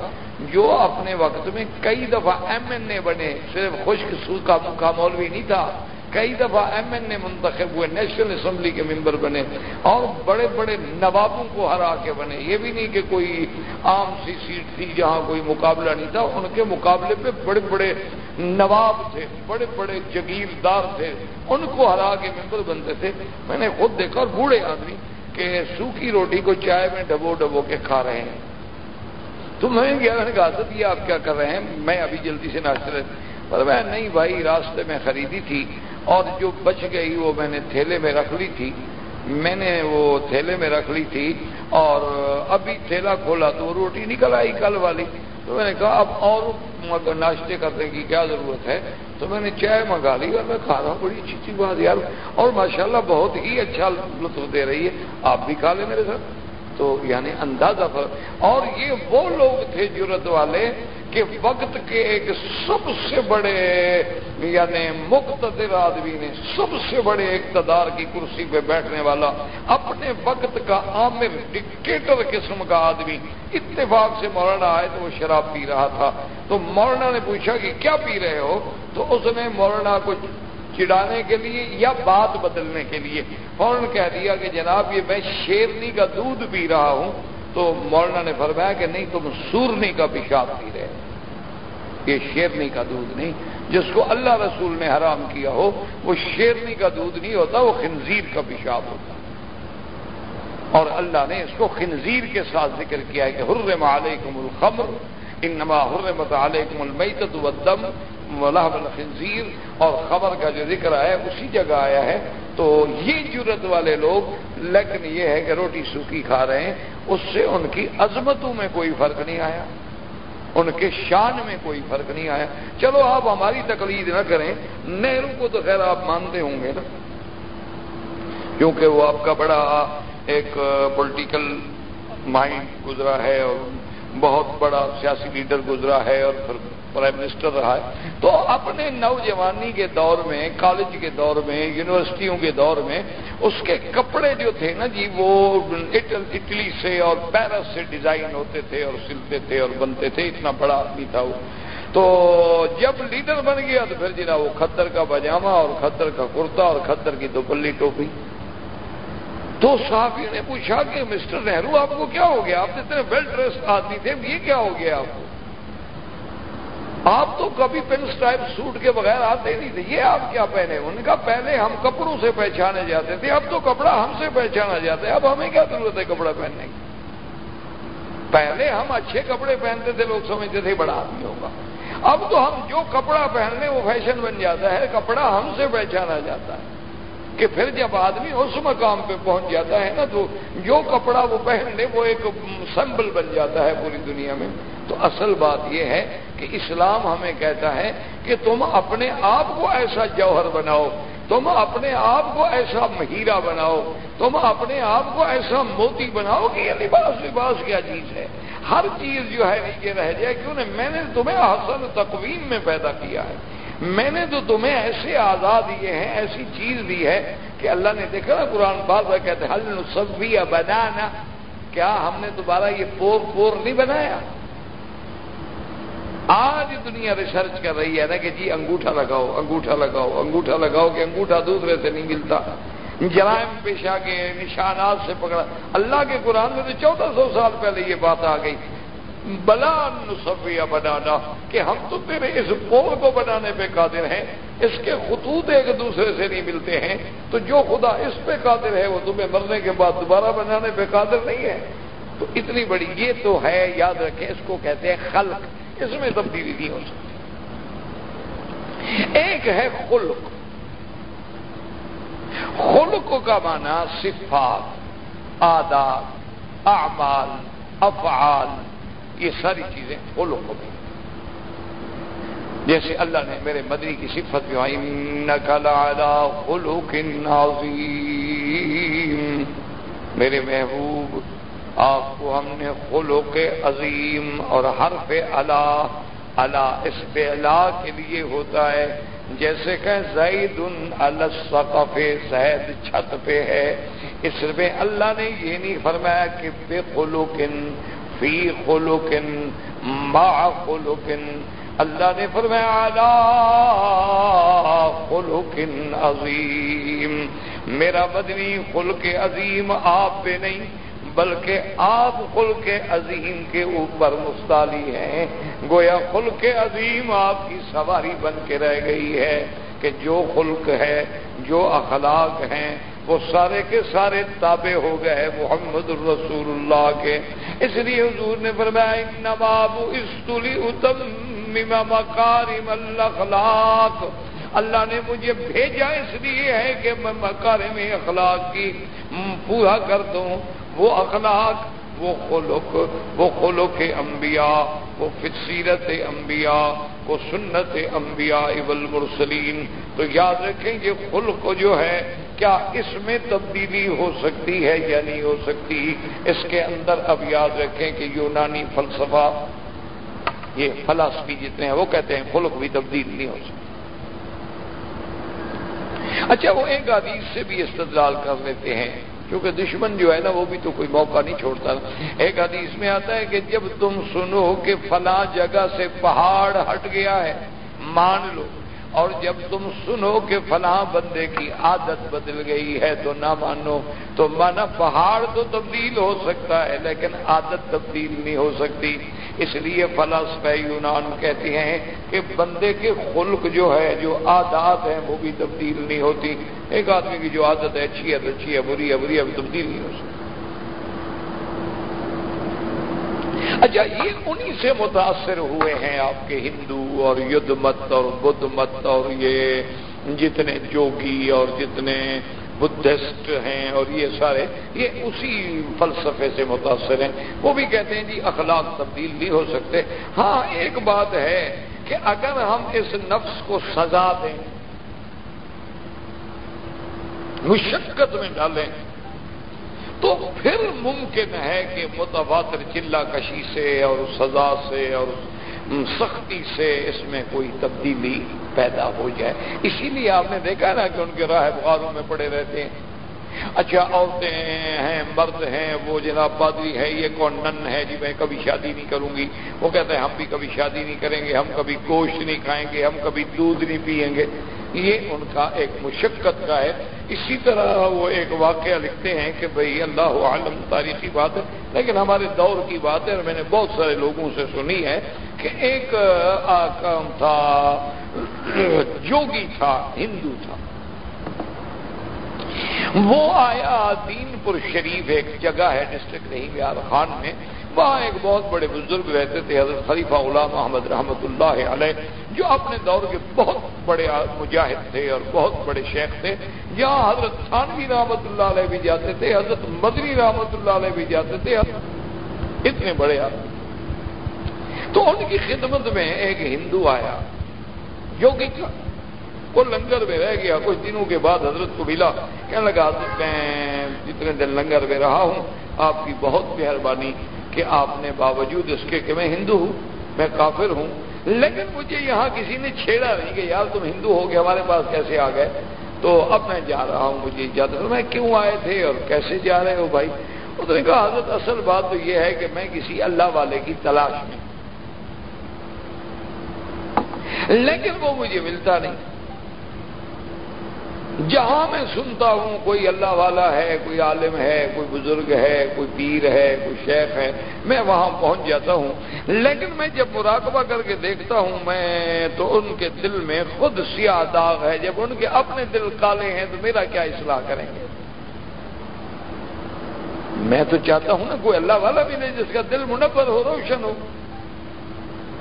جو اپنے وقت میں کئی دفعہ ایم این اے بنے، صرف خشک، سوکھا کا مولوی نہیں تھا۔ کئی دفعہ ایم این اے منتخب ہوئے، نیشنل اسمبلی کے ممبر بنے اور بڑے بڑے نوابوں کو ہرا کے بنے۔ یہ بھی نہیں کہ کوئی عام سی سیٹ تھی جہاں کوئی مقابلہ نہیں تھا، ان کے مقابلے پہ بڑے بڑے نواب تھے، بڑے بڑے جگیردار تھے، ان کو ہرا کے ممبر بنتے تھے۔ میں نے خود دیکھا اور بوڑھے آدمی کہ سوکھی روٹی کو چائے میں ڈبو ڈبو کے کھا رہے ہیں۔ تو میں نے کہا یہ آپ کیا کر رہے ہیں؟ میں ابھی جلدی سے ناشتے رہے پر میں، نہیں بھائی، راستے میں خریدی تھی۔ اور جو بچ گئی وہ میں نے تھیلے میں رکھ لی تھی۔ میں نے وہ تھیلے میں رکھ لی تھی اور ابھی تھیلا کھولا تو روٹی نکل آئی کل والی۔ تو میں نے کہا، اب اور ناشتے کرنے کی کیا ضرورت ہے؟ تو میں نے چائے منگا لی اور میں کھا رہا ہوں۔ بڑی اچھی اچھی بات یار۔ اور ماشاءاللہ بہت ہی اچھا لطف دے رہی ہے۔ آپ بھی کھا لیں میرے ساتھ۔ تو یعنی اندازہ اور یہ وہ لوگ تھے جرت والے کہ وقت کے ایک سب سے بڑے یعنی مقتدر آدمی نے سب سے بڑے اقتدار کی کرسی پہ بیٹھنے والا اپنے وقت کا عامر ڈکٹیٹر قسم کا آدمی اتفاق سے مولانا آئے تو وہ شراب پی رہا تھا۔ تو مولانا نے پوچھا کہ کیا پی رہے ہو؟ تو اس نے مولانا کو چڑانے کے لیے یا بات بدلنے کے لیے فوراً کہہ دیا کہ جناب یہ میں شیرنی کا دودھ پی رہا ہوں۔ تو مولانا نے فرمایا کہ نہیں، تم سورنی کا پیشاب پی رہے یہ شیرنی کا دودھ نہیں، جس کو اللہ رسول نے حرام کیا ہو، وہ شیرنی کا دودھ نہیں ہوتا، وہ خنزیر کا پیشاب ہوتا۔ اور اللہ نے اس کو خنزیر کے ساتھ ذکر کیا ہے کہ حرم علیکم الخمر، انما حرمت علیکم المیتت والدم ولحم الخنزیر۔ اور خبر کا جو ذکر ہے، اسی جگہ آیا ہے۔ تو یہ جرت والے لوگ لیکن یہ ہے کہ روٹی سوکھی کھا رہے ہیں، اس سے ان کی عظمتوں میں کوئی فرق نہیں آیا۔ ان کے شان میں کوئی فرق نہیں آیا۔ چلو آپ ہماری تقلید نہ کریں، نہرو کو تو خیر آپ مانتے ہوں گے نا۔ کیونکہ وہ آپ کا بڑا ایک پولیٹیکل مائنڈ گزرا ہے اور بہت بڑا سیاسی لیڈر گزرا ہے اور پھر پرائم منسٹر رہا ہے۔ تو اپنے نوجوانی کے دور میں کالج کے دور میں یونیورسٹیوں کے دور میں، اس کے کپڑے جو تھے نا جی وہ اٹلی سے اور پیرس سے ڈیزائن ہوتے تھے اور سلتے تھے اور بنتے تھے، اتنا بڑا آدمی تھا وہ۔ تو جب لیڈر بن گیا تو پھر جی جنا وہ کھتر کا پاجامہ اور کھتر کا کرتا اور کھتر کی دوپلی ٹوپی۔ تو صحافی نے پوچھا کہ مسٹر نہرو آپ کو کیا ہو گیا؟ آپ اتنے ویل ڈریس آدمی تھے، یہ کیا ہو گیا آپ کو؟ آپ تو کبھی پن اسٹائپ سوٹ کے بغیر آتے نہیں تھے۔ یہ آپ کیا پہنے؟ ان کا پہلے ہم کپڑوں سے پہچانے جاتے تھے، اب تو کپڑا ہم سے پہچانا جاتا ہے۔ اب ہمیں کیا ضرورت ہے کپڑا پہننے کی؟ پہلے ہم اچھے کپڑے پہنتے تھے، لوگ سمجھتے تھے بڑا آدمی ہوگا۔ اب تو ہم جو کپڑا پہن لیں وہ فیشن بن جاتا ہے، کپڑا ہم سے پہچانا جاتا ہے۔ کہ پھر جب آدمی اس مقام پہ پہنچ جاتا ہے نا، تو جو کپڑا وہ پہن لے، وہ ایک سمبل بن جاتا ہے پوری دنیا میں۔ تو اصل بات یہ ہے کہ اسلام ہمیں کہتا ہے کہ تم اپنے آپ کو ایسا جوہر بناؤ، تم اپنے آپ کو ایسا مہیرا بناؤ، تم اپنے آپ کو ایسا موتی بناؤ کہ یہ لباس لباس کیا چیز ہے۔ ہر چیز جو ہے نیچے رہ جائے، کیوں نہیں میں نے تمہیں حسن تقویم میں پیدا کیا ہے۔ میں نے تو تمہیں ایسے آزاد دیے ہیں، ایسی چیز دی ہے کہ اللہ نے دیکھا نا قرآن بات کہتے حل نصفی یا بنانا کیا ہم نے دوبارہ یہ پور پور نہیں بنایا؟ آج دنیا ریسرچ کر رہی ہے نا کہ جی انگوٹھا لگاؤ انگوٹھا لگاؤ انگوٹھا لگاؤ کہ انگوٹھا دوسرے سے نہیں ملتا۔ جرائم پیشہ کے نشانات سے پکڑا۔ اللہ کے قرآن میں تو چودہ سو سال پہلے یہ بات آ گئی۔ بلا نصفیہ بنانا کہ ہم تو تیرے اس پول کو بنانے پہ قادر ہیں، اس کے خطوط ایک دوسرے سے نہیں ملتے ہیں۔ تو جو خدا اس پہ قادر ہے، وہ تمہیں مرنے کے بعد دوبارہ بنانے پہ قادر نہیں ہے۔ تو اتنی بڑی یہ تو ہے، یاد رکھیں، اس کو کہتے ہیں خلق۔ اس میں تبدیلی نہیں ہو سکتی۔ ایک ہے خلق۔ خلق کا معنی صفات، آداب، اعمال، افعال، یہ ساری چیزیں خلق میں۔ جیسے اللہ نے میرے مدری کی صفت بھی آئی خلق عظیم میرے محبوب آپ کو ہم نے خلق عظیم اور حرف اللہ اللہ اس پہ اللہ کے لیے ہوتا ہے۔ جیسے کہ زید الصقف سید چھت پہ ہے۔ اس میں اللہ نے یہ نہیں فرمایا کہ بے خلوکن فی خلوکن ما خلوکن اللہ نے فرمایا خلوکن عظیم۔ میرا بدنی خلق عظیم آپ پہ نہیں بلکہ آپ خلق عظیم کے اوپر مستعلی ہیں۔ گویا خلق عظیم آپ کی سواری بن کے رہ گئی ہے کہ جو خلق ہے، جو اخلاق ہیں، وہ سارے کے سارے تابع ہو گئے محمد الرسول اللہ کے۔ اس لیے حضور نے فرمایا نواب استلی اتم مکارم الاخلاق اللہ نے مجھے بھیجا اس لیے ہے کہ میں مکارم اخلاق کی پورا کر دوں۔ وہ اخلاق، وہ خلق وہ خلق انبیاء، وہ فصیرت انبیاء، وہ سنت انبیاء والمرسلین۔ تو یاد رکھیں یہ خلق جو ہے، کیا اس میں تبدیلی ہو سکتی ہے یا نہیں ہو سکتی؟ اس کے اندر اب یاد رکھیں کہ یونانی فلسفہ، یہ فلاسفی جتنے ہیں، وہ کہتے ہیں خلق بھی تبدیل نہیں ہو سکتا اچھا وہ ایک حدیث سے بھی استدلال کر لیتے ہیں۔ کیونکہ دشمن جو ہے نا وہ بھی تو کوئی موقع نہیں چھوڑتا۔ ایک حدیث میں آتا ہے کہ جب تم سنو کہ فلاں جگہ سے پہاڑ ہٹ گیا ہے، مان لو۔ اور جب تم سنو کہ فلاں بندے کی عادت بدل گئی ہے تو نہ مانو۔ تو مانا پہاڑ تو تبدیل ہو سکتا ہے، لیکن عادت تبدیل نہیں ہو سکتی۔ اس لیے فلاسفہ یونان کہتے ہیں کہ بندے کے خلق جو ہے، جو عادات ہیں، وہ بھی تبدیل نہیں ہوتی۔ ایک آدمی کی جو عادت ہے، اچھی ہے، تو اچھی ہے، بری ہے بری ہے تبدیل نہیں ہو سکتی۔ اچھا یہ انہی سے متاثر ہوئے ہیں آپ کے ہندو اور یدھ مت اور بدھ مت اور یہ جتنے جوگی اور جتنے بدھسٹ ہیں اور یہ سارے، یہ اسی فلسفے سے متاثر ہیں۔ وہ بھی کہتے ہیں جی اخلاق تبدیل نہیں ہو سکتے۔ ہاں ایک بات ہے کہ اگر ہم اس نفس کو سزا دیں مشقت میں ڈالیں۔ تو پھر ممکن ہے کہ متواتر چلا کشی سے اور سزا سے اور سختی سے اس میں کوئی تبدیلی پیدا ہو جائے۔ اسی لیے آپ نے دیکھا نا کہ ان کے راہ بخاروں میں پڑے رہتے ہیں۔ اچھا عورتیں ہیں، مرد ہیں، وہ جناب پادری ہے، یہ کون نن ہے؟ جی میں کبھی شادی نہیں کروں گی۔ وہ کہتے ہیں، ہم بھی کبھی شادی نہیں کریں گے، ہم کبھی گوشت نہیں کھائیں گے، ہم کبھی دودھ نہیں پئیں گے۔ یہ ان کا ایک مشقت کا ہے۔ اسی طرح وہ ایک واقعہ لکھتے ہیں کہ بھئی اللہ عالم تاریخی بات ہے، لیکن ہمارے دور کی بات ہے اور میں نے بہت سارے لوگوں سے سنی ہے کہ ایک تھا، جوگی تھا، ہندو تھا۔ وہ آیا دین پور شریف ایک جگہ ہے ڈسٹرکٹ نہیں بہار خان میں۔ وہاں ایک بہت بڑے بزرگ رہتے تھے، حضرت خلیفہ غلام محمد رحمۃ اللہ علیہ، جو اپنے دور کے بہت بڑے مجاہد تھے اور بہت بڑے شیخ تھے۔ جہاں حضرت خانوی رحمۃ اللہ علیہ بھی جاتے تھے، حضرت مدنی رحمۃ اللہ علیہ بھی جاتے تھے۔ اتنے بڑے آدمی۔ تو ان کی خدمت میں ایک ہندو آیا، جو کہ وہ لنگر میں رہ گیا۔ کچھ دنوں کے بعد حضرت کو ملا کہنے لگا حضرت میں جتنے دن لنگر میں رہا ہوں، آپ کی بہت مہربانی کہ آپ نے باوجود اس کے کہ میں ہندو ہوں، میں کافر ہوں۔ لیکن مجھے یہاں کسی نے چھیڑا نہیں کہ یار تم ہندو ہو کے ہمارے پاس کیسے آ گئے؟ تو اب میں جا رہا ہوں، مجھے اجازت میں کیوں آئے تھے اور کیسے جا رہے ہو بھائی؟ اس نے کہا، حضرت، اصل بات تو یہ ہے کہ میں کسی اللہ والے کی تلاش میں لیکن وہ مجھے ملتا نہیں۔ جہاں میں سنتا ہوں، کوئی اللہ والا ہے، کوئی عالم ہے، کوئی بزرگ ہے، کوئی پیر ہے، کوئی شیخ ہے، میں وہاں پہنچ جاتا ہوں۔ لیکن میں جب مراقبہ کر کے دیکھتا ہوں، میں تو ان کے دل میں خود سیاہ داغ ہے۔ جب ان کے اپنے دل کالے ہیں، تو میرا کیا اصلاح کریں گے؟ میں تو چاہتا ہوں نا کوئی اللہ والا بھی نہیں، جس کا دل منور ہو، روشن ہو۔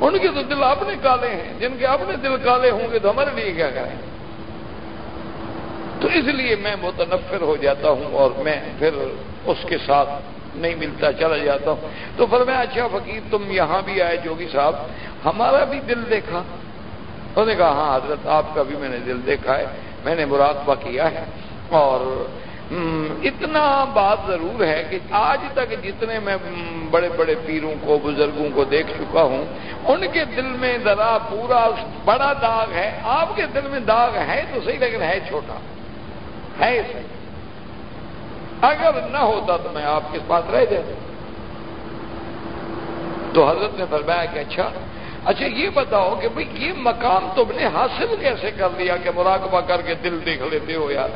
ان کے تو دل اپنے کالے ہیں، جن کے اپنے دل کالے ہوں گے، تو ہمارے لیے کیا کریں؟ گے تو اس لیے میں متنفر ہو جاتا ہوں اور میں پھر اس کے ساتھ نہیں ملتا، چلا جاتا ہوں۔ تو پھر میں اچھا فقیر، تم یہاں بھی آئے، جوگی صاحب، ہمارا بھی دل دیکھا۔ انہوں نے کہا ہاں حضرت، آپ کا بھی میں نے دل دیکھا ہے، میں نے مراقبہ کیا ہے۔ اور اتنا بات ضرور ہے کہ آج تک جتنے میں بڑے بڑے پیروں کو، بزرگوں کو دیکھ چکا ہوں، ان کے دل میں ذرا پورا بڑا داغ ہے۔ آپ کے دل میں داغ ہے تو صحیح، لیکن ہے چھوٹا۔ ہے اگر نہ ہوتا تو میں آپ کے پاس رہ جاتا۔ تو حضرت نے فرمایا کہ اچھا اچھا یہ بتاؤ کہ بھئی یہ مقام تم نے حاصل کیسے کر لیا کہ مراقبہ کر کے دل دیکھ لیتے ہو یار؟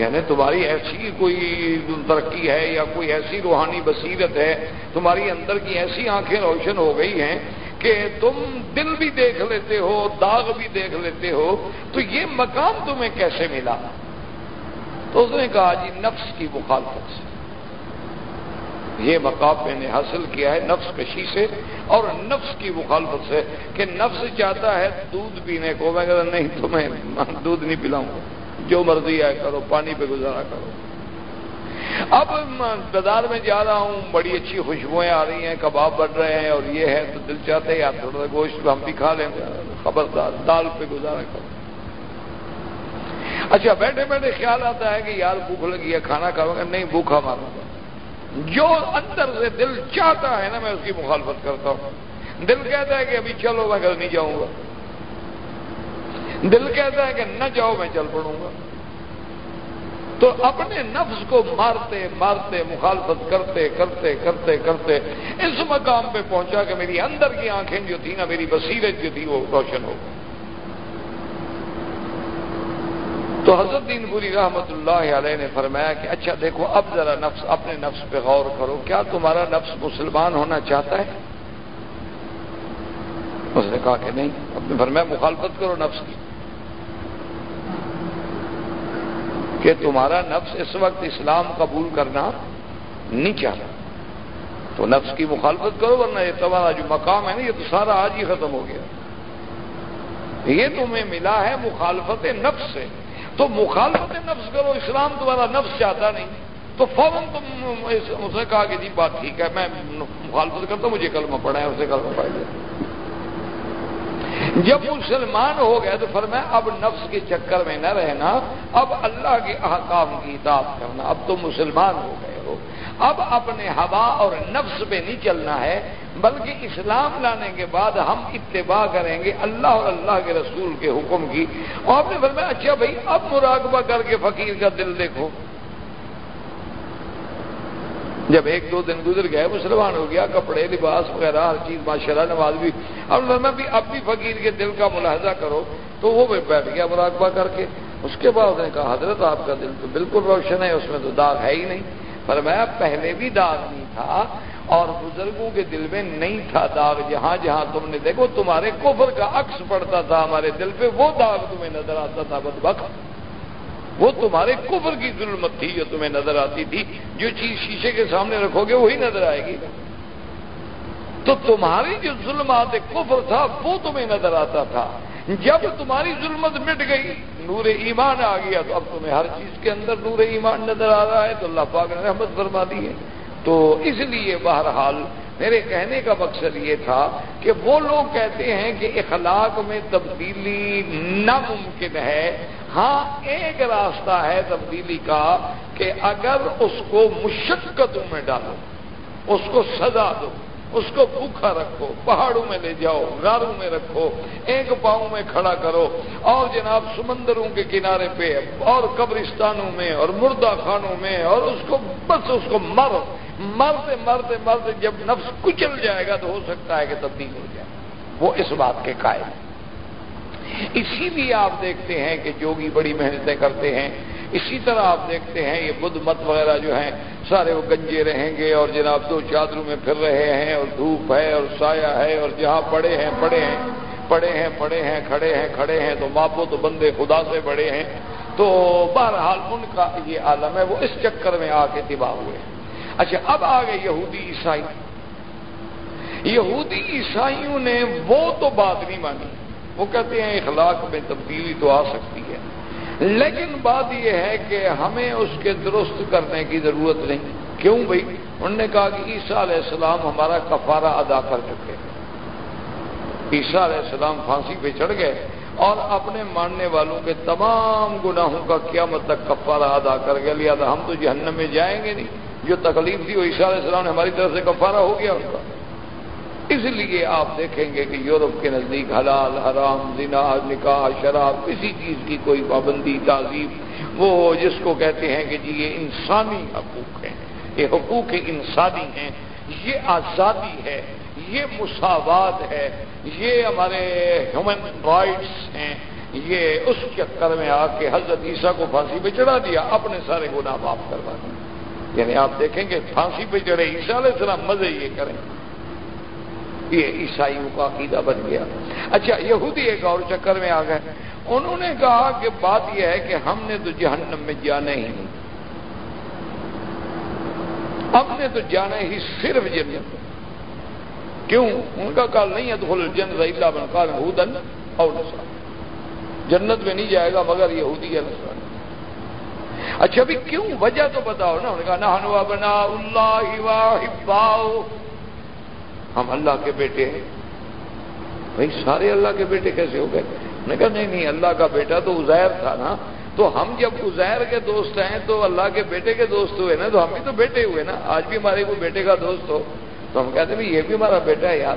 یعنی تمہاری ایسی کوئی ترقی ہے یا کوئی ایسی روحانی بصیرت ہے، تمہاری اندر کی ایسی آنکھیں روشن ہو گئی ہیں کہ تم دل بھی دیکھ لیتے ہو، داغ بھی دیکھ لیتے ہو، تو یہ مقام تمہیں کیسے ملا؟ تو اس نے کہا جی نفس کی مخالفت سے۔ یہ مقام میں نے حاصل کیا ہے نفس کشی سے اور نفس کی مخالفت سے کہ نفس چاہتا ہے دودھ پینے کو۔ میں کہتا نہیں تو میں دودھ نہیں پلاؤں گا۔ جو مرضی ہے کرو، پانی پہ گزارا کرو۔ اب بازار میں جا رہا ہوں، بڑی اچھی خوشبوئیں آ رہی ہیں، کباب بڑھ رہے ہیں اور یہ ہے تو دل چاہتے ہیں آپ تھوڑا سا گوشت ہم بھی کھا لیں۔ خبردار، دال پہ گزارا کرو۔ اچھا بیٹھے بیٹھے خیال آتا ہے کہ یار بھوک لگی ہے، کھانا کھاؤں گا۔ نہیں، بھوکا ماروں گا۔ جو اندر سے دل چاہتا ہے نا، میں اس کی مخالفت کرتا ہوں۔ دل کہتا ہے کہ ابھی چلو، میں کل نہیں جاؤں گا۔ دل کہتا ہے کہ نہ جاؤ، میں چل پڑوں گا۔ تو اپنے نفس کو مارتے مارتے، مخالفت کرتے کرتے کرتے کرتے، اس مقام پہ پہنچا کہ میری اندر کی آنکھیں جو تھی نا، میری بصیرت جو تھی، وہ روشن ہو گئی۔ تو حضرت دین پوری رحمت اللہ علیہ نے فرمایا کہ اچھا دیکھو، اب ذرا نفس، اپنے نفس پہ غور کرو، کیا تمہارا نفس مسلمان ہونا چاہتا ہے؟ اس نے کہا کہ نہیں۔ اب نے فرمایا، مخالفت کرو نفس کی۔ کہ تمہارا نفس اس وقت اسلام قبول کرنا نہیں چاہتا۔ تو نفس کی مخالفت کرو، ورنہ یہ تمہارا جو مقام ہے نا، یہ تو سارا آج ہی ختم ہو گیا۔ یہ تمہیں ملا ہے مخالفت نفس سے۔ تو مخالفت نفس کرو، اسلام تمہارا نفس چاہتا نہیں۔ تو فوراً تم اسے کہا کہ جی بات ٹھیک ہے، میں مخالفت کرتا ہوں، مجھے کلمہ پڑھا ہے اسے کلمہ پڑھ لیا جب مسلمان ہو گئے تو فرمایا، اب نفس کے چکر میں نہ رہنا، اب اللہ کے احکام کی اطاعت کرنا۔ اب تو مسلمان ہو گئے ہو۔ اب اپنے ہوا اور نفس پہ نہیں چلنا ہے بلکہ اسلام لانے کے بعد ہم اتباع کریں گے اللہ اور اللہ کے رسول کے حکم کی۔ اور آپ نے فرمایا اچھا بھائی، اب مراقبہ کر کے فقیر کا دل دیکھو۔ جب ایک دو دن گزر گئے، مسلمان ہو گیا، کپڑے، لباس وغیرہ، ہر چیز ماشاء اللہ نواز بھی۔ اب میں بھی اب بھی فقیر کے دل کا ملاحظہ کرو۔ تو وہ بھی بیٹھ گیا مراقبہ کر کے۔ اس کے بعد اس نے کہا، حضرت، آپ کا دل تو بالکل روشن ہے، اس میں تو داغ ہے ہی نہیں۔ پر میں پہلے بھی داغ نہیں تھا۔ اور بزرگوں کے دل میں نہیں تھا داغ، جہاں جہاں تم نے دیکھو، تمہارے کفر کا عکس پڑتا تھا، ہمارے دل پہ وہ داغ تمہیں نظر آتا تھا بد وہ تمہارے کفر کی ظلمت تھی جو تمہیں نظر آتی تھی۔ جو چیز شیشے کے سامنے رکھو گے وہی نظر آئے گی۔ تو تمہاری جو ظلمات کفر تھا، وہ تمہیں نظر آتا تھا۔ جب تمہاری ظلمت مٹ گئی، نور ایمان آ گیا، تو اب تمہیں ہر چیز کے اندر نور ایمان نظر آ رہا ہے۔ تو اللہ پاک نے رحمت فرما دی ہے۔ تو اس لیے بہرحال میرے کہنے کا مقصد یہ تھا کہ وہ لوگ کہتے ہیں کہ اخلاق میں تبدیلی ناممکن ہے۔ ہاں ایک راستہ ہے تبدیلی کا کہ اگر اس کو مشقتوں میں ڈالو، اس کو سزا دو۔ اس کو بھوکھا رکھو، پہاڑوں میں لے جاؤ، غاروں میں رکھو ایک پاؤں میں کھڑا کرو۔ اور جناب، سمندروں کے کنارے پہ اور قبرستانوں میں اور مردہ خانوں میں اور اس کو بس اس کو مر مرتے مرتے مرتے جب نفس کچل جائے گا تو ہو سکتا ہے کہ تبدیل ہو جائے۔ وہ اس بات کے قائم اسی لیے آپ دیکھتے ہیں کہ جوگی بڑی محنتیں کرتے ہیں۔ اسی طرح آپ دیکھتے ہیں یہ بدھ مت وغیرہ جو ہیں، سارے وہ گنجے رہیں گے اور جناب دو چادروں میں پھر رہے ہیں اور دھوپ ہے اور سایہ ہے اور جہاں پڑے ہیں پڑے ہیں پڑے ہیں پڑے ہیں، کھڑے ہیں کھڑے ہیں، تو ماپو تو بندے خدا سے بڑے ہیں۔ تو بہرحال ان کا یہ عالم ہے، وہ اس چکر میں آ کے تباہ ہوئے۔ اچھا اب آ گئے یہودی عیسائی۔ یہودی عیسائیوں نے وہ تو بات نہیں مانی۔ وہ کہتے ہیں اخلاق میں تبدیلی تو آ سکتی ہے۔ لیکن بات یہ ہے کہ ہمیں اس کے درست کرنے کی ضرورت نہیں۔ کیوں بھائی انہوں نے کہا کہ عیسیٰ علیہ السلام ہمارا کفارہ ادا کر چکے عیسیٰ علیہ السلام پھانسی پہ چڑھ گئے اور اپنے ماننے والوں کے تمام گناہوں کا کیا مطلب کفارہ ادا کر گیا لیا تھا ہم تو جہنم میں جائیں گے نہیں۔ جو تکلیف تھی وہ عیسیٰ علیہ السلام نے ہماری طرف سے کفارہ ہو گیا ان کا۔ اس لیے آپ دیکھیں گے کہ یورپ کے نزدیک حلال، حرام، زنا، نکاح، شراب، کسی چیز کی کوئی پابندی تعظیم وہ جس کو کہتے ہیں کہ جی یہ انسانی حقوق ہیں، یہ حقوق انسانی ہیں، یہ آزادی ہے، یہ مساوات ہے، یہ ہمارے ہیومن رائٹس ہیں، یہ اس چکر میں آ کے حضرت عیسیٰ کو پھانسی پہ چڑھا دیا، اپنے سارے گناہ معاف کروا دیا۔ یعنی آپ دیکھیں گے پھانسی پہ چڑھے، عیسیٰ علیہ السلام مزے یہ کریں۔ یہ عیسائیوں کا عقیدہ بن گیا۔ اچھا یہودی ایک اور چکر میں آ گئے۔ انہوں نے کہا کہ بات یہ ہے کہ ہم نے تو جہنم میں جانا ہی نہیں۔ ہم نے تو جانا ہی صرف جنت۔ کیوں؟ ان کا کال نہیں ہے تو جن اللہ بن کال ہودن اور جنت میں نہیں جائے گا مگر یہودی ہے نسل اچھا ابھی کیوں؟ وجہ تو بتاؤ نا۔ انہوں نے کہا نہ بنا اللہ ہم اللہ کے بیٹے ہیں۔ بھائی، سارے اللہ کے بیٹے کیسے ہو گئے؟ نے کہا، نہیں نہیں، اللہ کا بیٹا تو ازیر تھا نا۔ تو ہم جب ازیر کے دوست ہیں، تو اللہ کے بیٹے کے دوست ہوئے نا، تو ہم بھی تو بیٹے ہوئے نا۔ آج بھی ہمارے کوئی بیٹے کا دوست ہو۔ تو ہم کہتے ہیں، یہ بھی ہمارا بیٹا ہے یار۔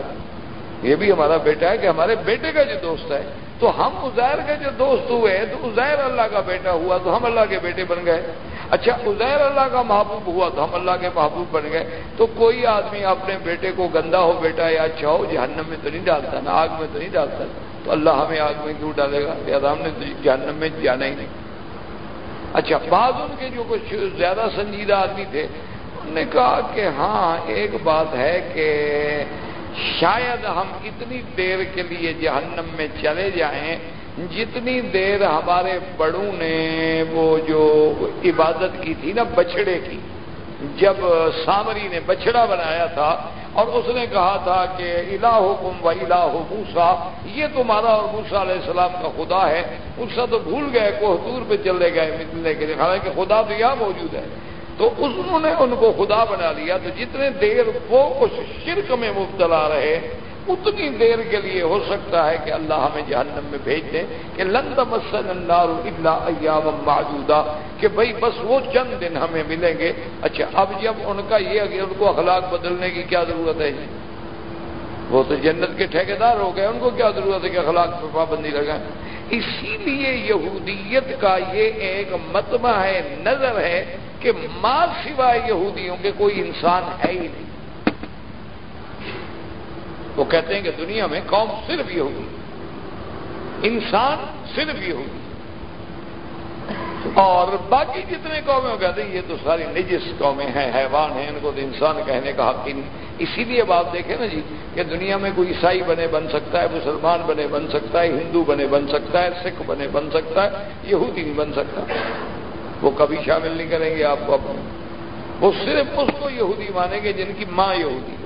یہ بھی ہمارا بیٹا ہے کہ ہمارے بیٹے کا جو دوست ہے۔ تو ہم ازیر کا جو دوست ہوئے تو ازیر اللہ کا بیٹا ہوا، تو ہم اللہ کے بیٹے بن گئے۔ اچھا ازیر اللہ کا محبوب ہوا تو ہم اللہ کے محبوب بن گئے۔ تو کوئی آدمی اپنے بیٹے کو گندا ہو بیٹا یا اچھا ہو، جہنم میں تو نہیں ڈالتا نا آگ میں تو نہیں ڈالتا۔ تو اللہ ہمیں آگ میں کیوں ڈالے گا؟ لہٰذا ہم نے جہنم میں جانا ہی نہیں۔ اچھا بعض ان کے جو کچھ زیادہ سنجیدہ آدمی تھے، انہوں نے کہا کہ ہاں ایک بات ہے کہ شاید ہم اتنی دیر کے لیے جہنم میں چلے جائیں جتنی دیر ہمارے بڑوں نے وہ جو عبادت کی تھی نا بچڑے کی، جب سامری نے بچڑا بنایا تھا اور اس نے کہا تھا کہ الہ حکم و الہ موسا یہ تمہارا اور موسا علیہ السلام کا خدا ہے۔ موسا تو بھول گئے، کوہتور پہ چلے گئے، ملنے کے لیے حالانکہ خدا تو یہاں موجود ہے۔ تو انہوں نے ان کو خدا بنا لیا۔ تو جتنے دیر وہ اس شرک میں مبتلا رہے اتنی دیر کے لیے ہو سکتا ہے کہ اللہ ہمیں جہنم میں بھیج دے کہ لند مسن اللہ ایام معدودہ کہ بھائی بس وہ چند دن ہمیں ملیں گے۔ اچھا اب جب ان کا یہ ان کو اخلاق بدلنے کی کیا ضرورت ہے جی؟ وہ تو جنت کے ٹھیکیدار ہو گئے، ان کو کیا ضرورت ہے کہ اخلاق پہ پابندی لگائیں؟ اسی لیے یہودیت کا یہ ایک متمع ہے، نظر ہے کہ ماں سوائے یہودیوں کے کوئی انسان ہے ہی نہیں۔ وہ کہتے ہیں کہ دنیا میں قوم صرف یہودی انسان صرف یہودی اور باقی جتنے قومیں کہتے ہیں یہ تو ساری نجس قومیں ہیں، حیوان ہیں، ان کو تو انسان کہنے کا حق ہی نہیں۔ اسی لیے بات دیکھیں نا جی کہ دنیا میں کوئی عیسائی بنے بن سکتا ہے، مسلمان بنے بن سکتا ہے، ہندو بنے بن سکتا ہے، سکھ بنے بن سکتا ہے، یہودی نہیں بن سکتا۔ وہ کبھی شامل نہیں کریں گے آپ کو اپنے۔ وہ صرف اس کو یہودی مانیں گے جن کی ماں یہودی۔ ہے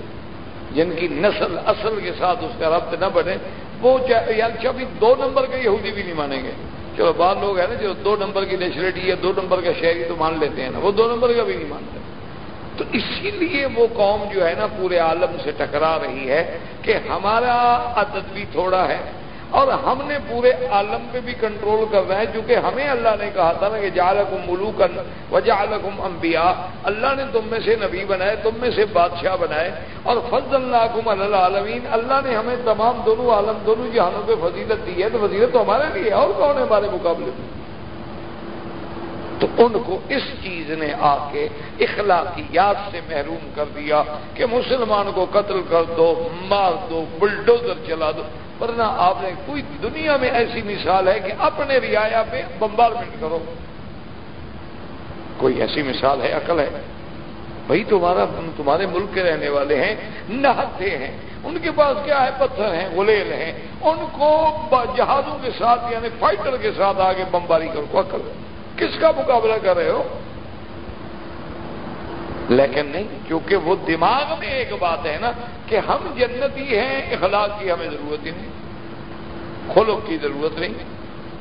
جن کی نسل اصل کے ساتھ اس کا ربط نہ بنے، وہ یعنی کبھی دو نمبر کے یہودی بھی نہیں مانیں گے۔ چلو بعض لوگ ہیں نا جو دو نمبر کی نیچرلٹی یا دو نمبر کا شہری تو مان لیتے ہیں نا، وہ دو نمبر کا بھی نہیں مانتے۔ تو اسی لیے وہ قوم جو ہے نا پورے عالم سے ٹکرا رہی ہے کہ ہمارا عدد بھی تھوڑا ہے۔ اور ہم نے پورے عالم پہ بھی کنٹرول کرنا ہے چونکہ ہمیں اللہ نے کہا تھا نا کہ جالکم ملوکن و جالکم انبیاء۔ اللہ نے تم میں سے نبی بنائے، تم میں سے بادشاہ بنائے، اور فضل اللہ العالمین۔ اللہ نے ہمیں تمام دونوں عالم، دونوں جہانوں پہ فضیلت دی ہے، تو فضیلت تو ہمارے لیے اور کون ہے ہمارے مقابلے میں؟ تو ان کو اس چیز نے آ کے اخلاقیات سے محروم کر دیا کہ مسلمان کو قتل کر دو، مار دو، بلڈوزر چلا دو۔ ورنہ آپ نے کوئی دنیا میں ایسی مثال ہے کہ اپنے رعایا پہ بمبارمنٹ کرو۔ کوئی ایسی مثال ہے، عقل ہے؟ بھائی، تمہارا، تمہارے ملک کے رہنے والے ہیں، نہتے ہیں۔ ان کے پاس کیا ہے؟ پتھر ہیں، غلیل ہیں۔ ان کو جہازوں کے ساتھ یعنی فائٹر کے ساتھ آگے بمباری کرو، عقل کس کا مقابلہ کر رہے ہو؟ لیکن نہیں، کیونکہ وہ دماغ میں ایک بات ہے نا کہ ہم جنتی ہیں، اخلاق کی ہمیں ضرورت ہی نہیں، خلق کی ضرورت نہیں۔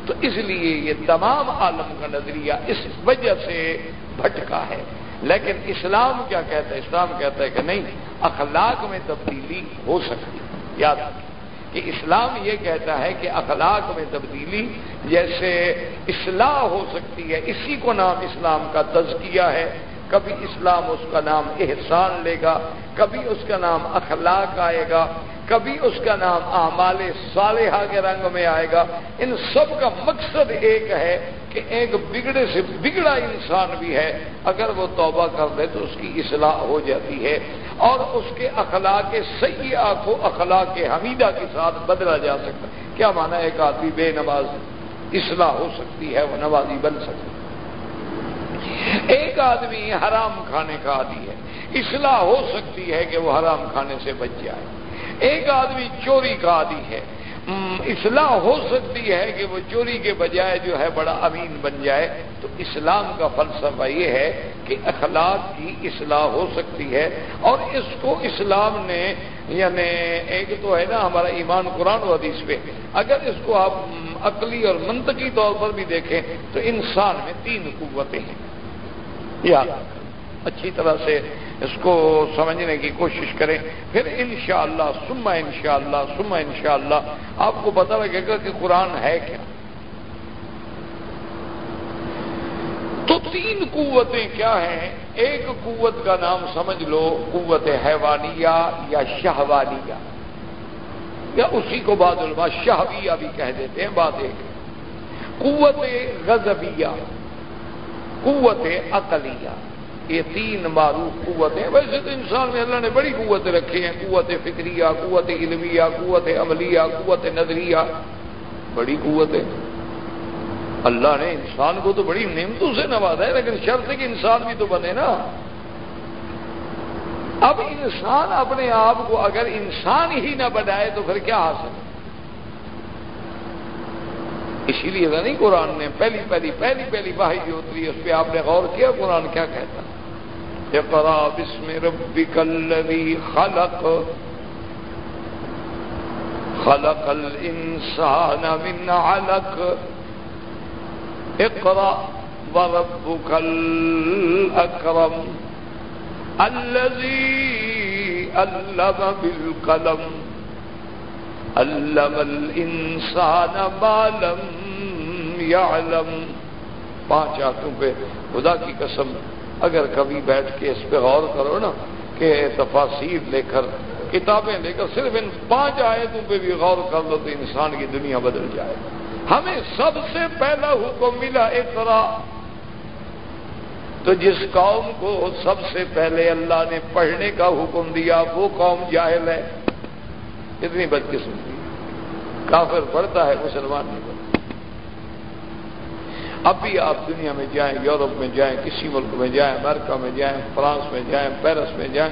تو اس لیے یہ تمام عالم کا نظریہ اس وجہ سے بھٹکا ہے۔ لیکن اسلام کیا کہتا ہے؟ اسلام کہتا ہے کہ نہیں، اخلاق میں تبدیلی ہو سکتی یاد رکھیں۔ کہ اسلام یہ کہتا ہے کہ اخلاق میں تبدیلی جیسے اصلاح ہو سکتی ہے، اسی کو نام اسلام کا تزکیہ ہے۔ کبھی اسلام اس کا نام احسان لے گا، کبھی اس کا نام اخلاق آئے گا، کبھی اس کا نام اعمال صالحہ کے رنگ میں آئے گا۔ ان سب کا مقصد ایک ہے کہ ایک بگڑے سے بگڑا انسان بھی ہے، اگر وہ توبہ کر دے تو اس کی اصلاح ہو جاتی ہے اور اس کے اخلاق سیاح کو اخلاق حمیدہ کے ساتھ بدلا جا سکتا ہے۔ کیا مانا ایک آدمی بے نماز اصلاح ہو سکتی ہے، وہ نمازی بن سکتی ہے۔ ایک آدمی حرام کھانے کا عادی ہے، اصلاح ہو سکتی ہے کہ وہ حرام کھانے سے بچ جائے۔ ایک آدمی چوری کا عادی ہے اصلاح ہو سکتی ہے کہ وہ چوری کے بجائے جو ہے بڑا امین بن جائے۔ تو اسلام کا فلسفہ یہ ہے کہ اخلاق کی اصلاح ہو سکتی ہے۔ اور اس کو اسلام نے یعنی ایک تو ہے نا ہمارا ایمان قرآن و حدیث پہ۔ اگر اس کو آپ عقلی اور منطقی طور پر بھی دیکھیں تو انسان میں تین قوتیں ہیں۔ یا، اچھی طرح سے اس کو سمجھنے کی کوشش کریں۔ پھر انشاءاللہ سما انشاءاللہ سما انشاءاللہ، آپ کو پتا لگے گا کہ قرآن ہے کیا۔ تو تین قوتیں کیا ہیں؟ ایک قوت کا نام سمجھ لو، قوت حیوانیہ یا شہوانیہ۔ یا اسی کو بعد علماء شہویہ بھی کہہ دیتے ہیں، بات ایک قوت غزبیہ قوت عقلیہ۔ یہ تین معروف قوتیں ویسے تو انسان میں اللہ نے بڑی قوتیں رکھی ہیں۔ قوت فکریہ، قوت علمیہ، قوت عملیہ، قوت نظریہ، بڑی قوتیں۔ اللہ نے انسان کو تو بڑی نعمتوں سے نوازا ہے، لیکن شرط ہے کہ انسان بھی تو بنے نا۔ اب انسان اپنے آپ کو اگر انسان ہی نہ بنائے تو پھر کیا حاصل؟ اسی لیے نہیں قرآن نے پہلی پہلی پہلی پہلی باہی جو اتری اس پہ آپ نے غور کیا قرآن کیا کہتا اقرا بسم ربک الذی خلق. خلق الانسان من علق. اقرا وربك الاكرم الذي علم بالقلم. علم الانسان ما لم يعلم. پانچ آتوں پہ خدا کی قسم اگر کبھی بیٹھ کے اس پہ غور کرو نا کہ تفاصیر لے کر، کتابیں لے کر، صرف ان پانچ آیتوں پہ بھی غور کر لو تو انسان کی دنیا بدل جائے۔ ہمیں سب سے پہلا حکم ملا اقرا۔ تو جس قوم کو سب سے پہلے اللہ نے پڑھنے کا حکم دیا، وہ قوم جاہل ہے۔ اتنی بدقسمتی۔ کافر پڑھتا ہے، مسلمان نہیں۔ اب بھی آپ دنیا میں جائیں، یورپ میں جائیں، کسی ملک میں جائیں، امریکہ میں جائیں، فرانس میں جائیں، پیرس میں جائیں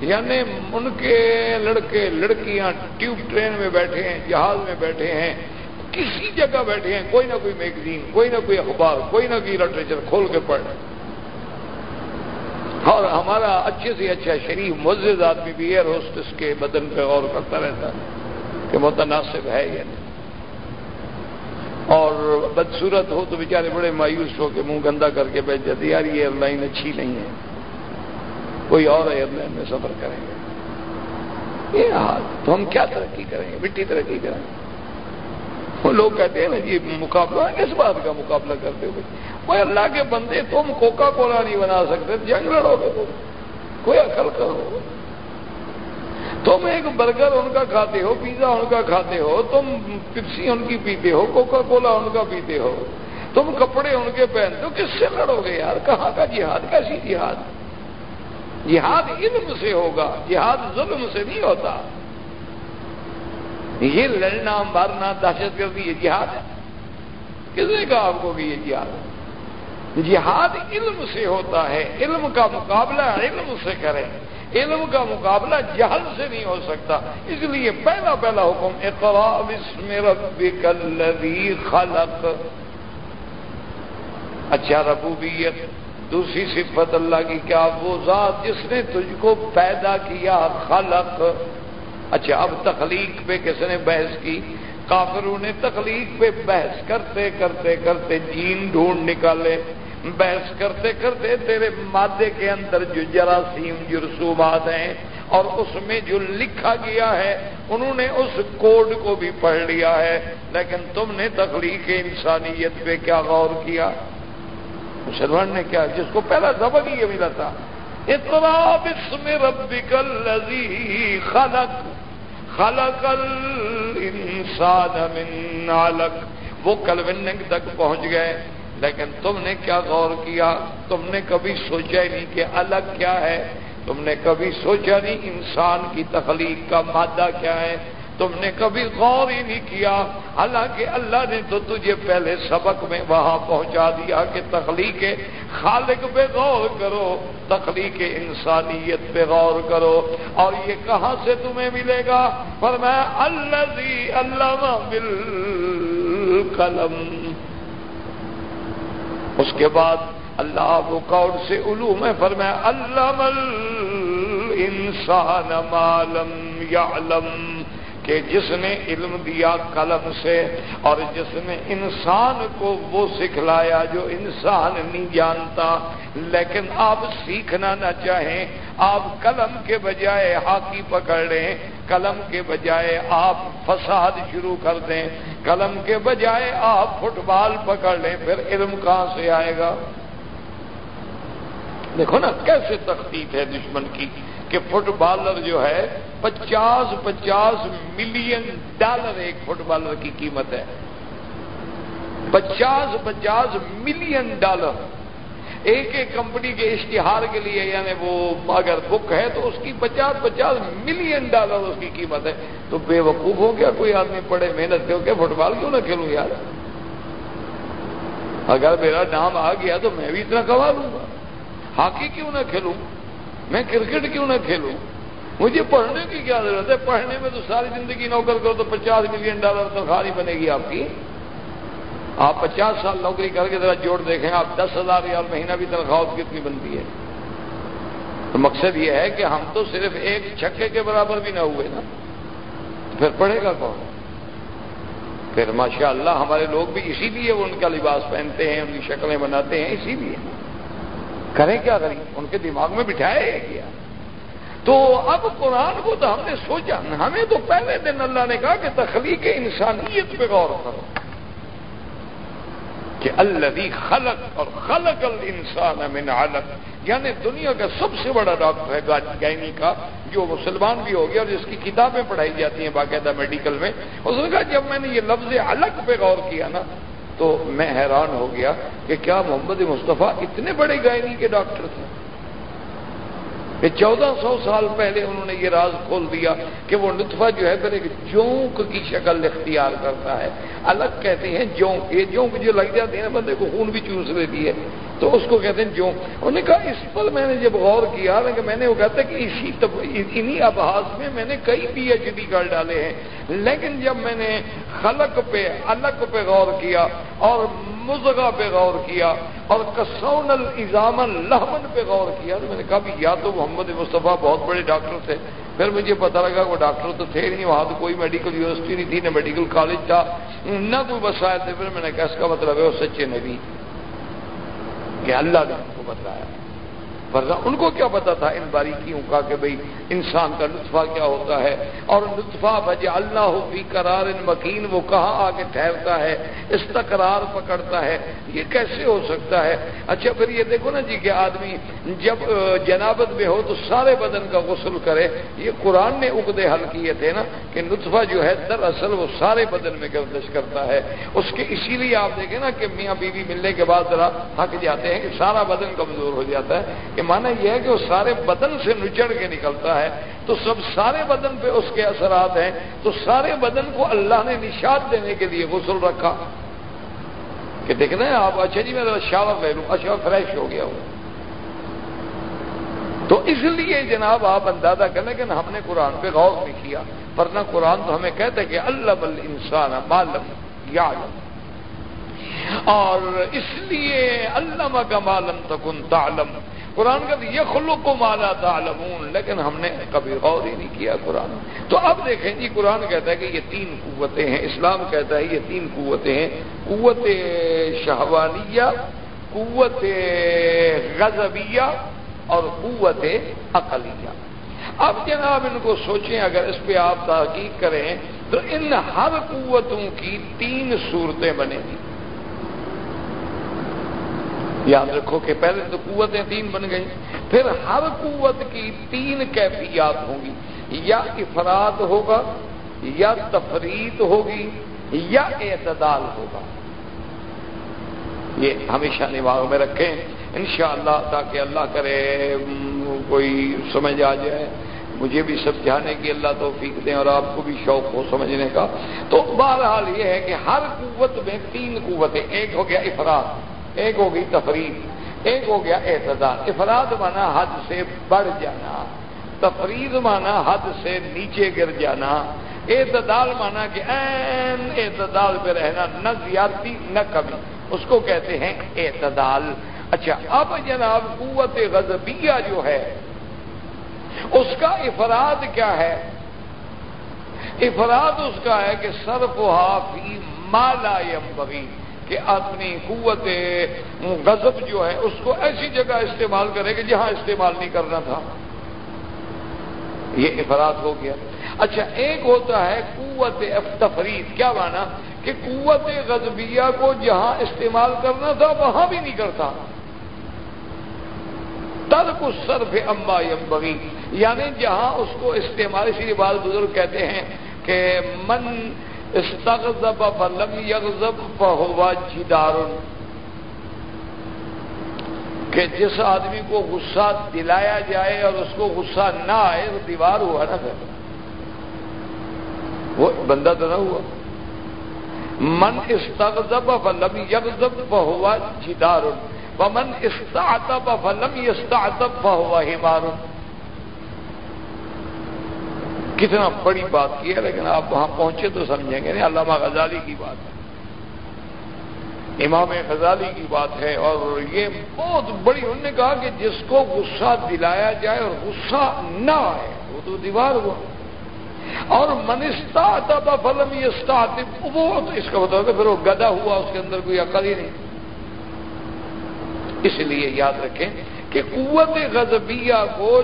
یعنی ان کے لڑکے، لڑکیاں ٹیوب ٹرین میں بیٹھے ہیں، جہاز میں بیٹھے ہیں، کسی جگہ بیٹھے ہیں، کوئی نہ کوئی میگزین، کوئی نہ کوئی اخبار، کوئی نہ کوئی لٹریچر کھول کے پڑھ اور ہمارا اچھے سے اچھا شریف مزید آدمی بھی ایئر ہوسٹس کے بدن پہ غور کرتا رہتا ہے کہ متناسب ہے یا نہیں۔ اور بدصورت ہو تو بیچارے بڑے مایوس ہو کے منہ گندا کر کے بیٹھ جاتے یار یہ ایئر لائن اچھی نہیں ہے۔ کوئی اور ایئر لائن میں سفر کریں گے۔ یہ حال، تو ہم کیا ترقی کریں گے؟ مٹی ترقی کریں گے۔ وہ لوگ کہتے ہیں نا، یہ مقابلہ کس بات کا مقابلہ کرتے ہوئے۔ وہ اللہ کے بندے، تم کوکا کولا نہیں بنا سکتے جنگ لڑو گے تم۔ کوئی عقل کرو۔ تم ایک برگر ان کا کھاتے ہو، پیزا ان کا کھاتے ہو، تم پپسی ان کی پیتے ہو کوکا کولا ان کا پیتے ہو، تم کپڑے ان کے پہنتے ہو کس سے لڑو گے یار؟ کہاں کا جہاد؟ کیسی جہاد؟ جہاد علم سے ہوگا، جہاد ظلم سے نہیں ہوتا۔ یہ لڑنا، مارنا، دہشت گردی، یہ جہاد ہے۔ کس نے کہا آپ کو کہ یہ جہاد ہے؟ جہاد علم سے ہوتا ہے، علم کا مقابلہ علم سے کریں۔ علم کا مقابلہ جہل سے نہیں ہو سکتا۔ اس لیے پہلا پہلا حکم اقرا بسم ربک الذی خلق۔ اچھا ربوبیت، دوسری صفت اللہ کی، کیا وہ ذات جس نے تجھ کو پیدا کیا خلق؟ اچھا اب تخلیق پہ کس نے بحث کی؟ کافروں نے تخلیق پہ بحث کرتے کرتے کرتے جین ڈھونڈ نکالے۔ بحث کرتے کرتے تیرے مادے کے اندر جو جراثیم، جو رسومات ہیں اور اس میں جو لکھا گیا ہے، انہوں نے اس کوڈ کو بھی پڑھ لیا ہے۔ لیکن تم نے تخلیق انسانیت پہ کیا غور کیا؟ مسلمان نے کیا؟ جس کو پہلا سبق ہی یہ ملا تھا۔ اتنا بسم ربک الذی خلق خلق الانسان من علق۔ وہ کلوننگ تک پہنچ گئے۔ لیکن تم نے کیا غور کیا؟ تم نے کبھی سوچا ہی نہیں کہ الگ کیا ہے؟ تم نے کبھی سوچا نہیں انسان کی تخلیق کا مادہ کیا ہے؟ تم نے کبھی غور ہی نہیں کیا؟ حالانکہ اللہ نے تو تجھے پہلے سبق میں وہاں پہنچا دیا کہ تخلیق خالق پہ غور کرو، تخلیق انسانیت پہ غور کرو۔ اور یہ کہاں سے تمہیں ملے گا؟ پر میں اللہ اللہ بال قلم اس کے بعد اللہ وہ کون سے علوم ہے فرمایا اللہ انسان مالم یا کہ جس نے علم دیا قلم سے اور جس نے انسان کو وہ سکھلایا جو انسان نہیں جانتا، لیکن آپ سیکھنا نہ چاہیں، آپ قلم کے بجائے ہاکی پکڑ لیں قلم کے بجائے آپ فساد شروع کر دیں۔ قلم کے بجائے آپ فٹ بال پکڑ لیں، پھر علم کہاں سے آئے گا؟ دیکھو نا کیسے تختی ہے دشمن کی کہ فٹ بالر جو ہے، پچاس پچاس ملین ڈالر ایک فٹ بالر کی قیمت ہے۔ پچاس پچاس ملین ڈالر۔ ایک ایک کمپنی کے اشتہار کے لیے یعنی وہ اگر بک ہے تو اس کی پچاس پچاس ملین ڈالر اس کی قیمت ہے۔ تو بے وقوف ہو گیا، کوئی آدمی پڑے محنت کر کے فٹ بال کیوں نہ کھیلوں یار؟ اگر میرا نام آ گیا تو میں بھی اتنا کما لوں گا۔ ہاکی کیوں نہ کھیلوں؟ میں کرکٹ کیوں نہ کھیلوں؟ مجھے پڑھنے کی کیا ضرورت ہے؟ پڑھنے میں تو ساری زندگی نوکر کرو تو پچاس ملین ڈالر تنخواہ نہیں بنے گی آپ کی۔ آپ پچاس سال نوکری کر کے ذرا جوڑ دیکھیں، آپ دس ہزار ریال مہینہ بھی تنخواہ کتنی بنتی ہے۔ تو مقصد یہ ہے کہ ہم تو صرف ایک چھکے کے برابر بھی نہ ہوئے نا۔ پھر پڑھے گا کون؟ پھر ماشاء اللہ ہمارے لوگ بھی اسی لیے وہ ان کا لباس پہنتے ہیں، ان کی شکلیں بناتے ہیں، اسی لیے۔ کریں کیا کریں؟ ان کے دماغ میں بٹھائے کیا؟ تو اب قرآن کو تو ہم نے سوچا، ہمیں تو پہلے دن اللہ نے کہا کہ تخلیق انسانیت پہ غور کرو۔ کہ اللہ خلق اور خلق الانسان من علق یعنی دنیا کا سب سے بڑا ڈاکٹر ہے گائنی کا، جو مسلمان بھی ہو گیا اور جس کی کتابیں پڑھائی جاتی ہیں باقاعدہ میڈیکل میں۔ اس نے کہا، جب میں نے یہ لفظ الگ پہ غور کیا نا، تو میں حیران ہو گیا کہ کیا محمد مصطفیٰ اتنے بڑے گائنی کے ڈاکٹر تھے؟ کہ چودہ سو سال پہلے انہوں نے یہ راز کھول دیا کہ وہ نطفہ جو ہے پھر ایک جونک کی شکل اختیار کرتا ہے۔ الگ کہتے ہیں جونک، یہ جونک جو لگ جاتی ہے نا، بندے کو خون بھی چوس لیتی ہے۔ تو اس کو کہتے ہیں جو انہوں نے کہا، اس پر میں نے جب غور کیا کہ میں نے وہ کہتا کہ اسی انہی ابحاظ میں میں نے کئی پی ایچ ڈی کر ڈالے ہیں۔ لیکن جب میں نے خلق پہ الگ پہ غور کیا اور مزغہ پہ غور کیا اور کسون الزامن لہمن پہ غور کیا تو میں نے کہا بھی یا تو محمد مصطفیٰ بہت بڑے ڈاکٹر تھے۔ پھر مجھے پتا لگا وہ ڈاکٹر تو تھے نہیں، وہاں تو کوئی میڈیکل یونیورسٹی نہیں تھی، نہ میڈیکل کالج تھا، نہ کوئی وسائل تھے۔ پھر میں نے کہا اس کا مطلب ہے وہ سچے نبی۔ کہ اللہ نے ان کو بتلایا۔ ورنہ ان کو کیا پتا تھا ان باریکیوں کا کہ بھئی انسان کا نطفہ کیا ہوتا ہے اور نطفہ بجے اللہ ہو قرار ان مکین، وہ کہاں آ کے ٹھہرتا ہے استقرار پکڑتا ہے، یہ کیسے ہو سکتا ہے؟ اچھا پھر یہ دیکھو نا جی کہ آدمی جب جنابت میں ہو تو سارے بدن کا غسل کرے، یہ قرآن نے اقدے حل کیے تھے نا کہ نطفہ جو ہے دراصل وہ سارے بدن میں گردش کرتا ہے۔ اس کے اسی لیے آپ دیکھیں نا کہ میاں بیوی ملنے کے بعد ذرا تھک جاتے ہیں کہ سارا بدن کمزور ہو جاتا ہے کہ مانا یہ ہے کہ وہ سارے بدن سے نچڑ کے نکلتا ہے، تو سب سارے بدن پہ اس کے اثرات ہیں، تو سارے بدن کو اللہ نے نشاد دینے کے لیے غسل رکھا۔ کہ دیکھ رہے ہیں آپ اچھا جی میں شاور لے لوں اچھا فریش ہو گیا ہوں۔ تو اس لیے جناب آپ اندازہ کریں کہ ہم نے قرآن پہ غور نہیں کیا، ورنہ قرآن تو ہمیں کہتے کہ اللہ بل انسان معلوم یا اور اس لیے اللہ کا معلوم تکن تعلم۔ قرآن کا یہ خلو کو مالا تعلمون، لیکن ہم نے کبھی غور ہی نہیں کیا قرآن. تو اب دیکھیں جی قرآن کہتا ہے کہ یہ تین قوتیں ہیں، اسلام کہتا ہے یہ تین قوتیں ہیں. قوت شہوانیہ، قوت غزبیہ اور قوت عقلیہ. اب جناب ان کو سوچیں، اگر اس پہ آپ تحقیق کریں، تو ان ہر قوتوں کی تین صورتیں بنے گی. یاد رکھو کہ پہلے تو قوتیں تین بن گئی پھر ہر قوت کی تین کیفیات ہوں گی۔ یا افراد ہوگا، یا تفرید ہوگی، یا اعتدال ہوگا۔ یہ ہمیشہ نماغ میں رکھیں، انشاءاللہ تاکہ اللہ کرے، کوئی سمجھ آ جائے۔ مجھے بھی سمجھانے کی اللہ توفیق دیں اور آپ کو بھی شوق ہو سمجھنے کا۔ تو بہرحال یہ ہے کہ ہر قوت میں تین قوتیں، ایک ہو گیا افراد۔ ایک ہو گئی تفریح، ایک ہو گیا اعتدال افراد مانا حد سے بڑھ جانا، تفریح مانا حد سے نیچے گر جانا اعتدال مانا کہ این اعتدال پہ رہنا، نہ زیادتی، نہ کمی۔ اس کو کہتے ہیں اعتدال اچھا اب جناب قوت غزبیہ جو ہے، اس کا افراد کیا ہے؟ افراد اس کا ہے کہ سرف حافی مالا یم بغیر کہ اپنی قوت غضب جو ہے، اس کو ایسی جگہ استعمال کرے کہ جہاں استعمال نہیں کرنا تھا۔ یہ افراد ہو گیا۔ اچھا ایک ہوتا ہے قوت تفرید۔ کیا مانا؟ کہ قوت غزبیہ کو جہاں استعمال کرنا تھا، وہاں بھی نہیں کرتا۔ ترک صرف اما بگی یعنی جہاں اس کو استعمال، اسی بات بزرگ کہتے ہیں کہ من استغضب فلم یغضب فہوا جدار. کہ جس آدمی کو غصہ دلایا جائے اور اس کو غصہ نہ آئے، تو دیوار ہوا نا پھر۔ وہ بندہ تو نہ ہوا۔ من استغضب فلم یغضب فہوا جدار۔ ومن استعتب فلم یستعتب فہوا حمار۔ کتنا بڑی بات کی ہے، لیکن آپ وہاں پہنچے تو سمجھیں گے، نہیں، علامہ غزالی کی بات ہے۔ امام غزالی کی بات ہے، اور یہ بہت بڑی، انہوں نے کہا کہ جس کو غصہ دلایا جائے اور غصہ نہ آئے، وہ تو دیوار ہوا۔ اور منستا تھا فلم یہ وہ تو اس کا مطلب بتاؤ پھر وہ گدا ہوا، اس کے اندر کوئی عقل ہی نہیں۔ اس لیے یاد رکھیں کہ قوت غزبیہ کو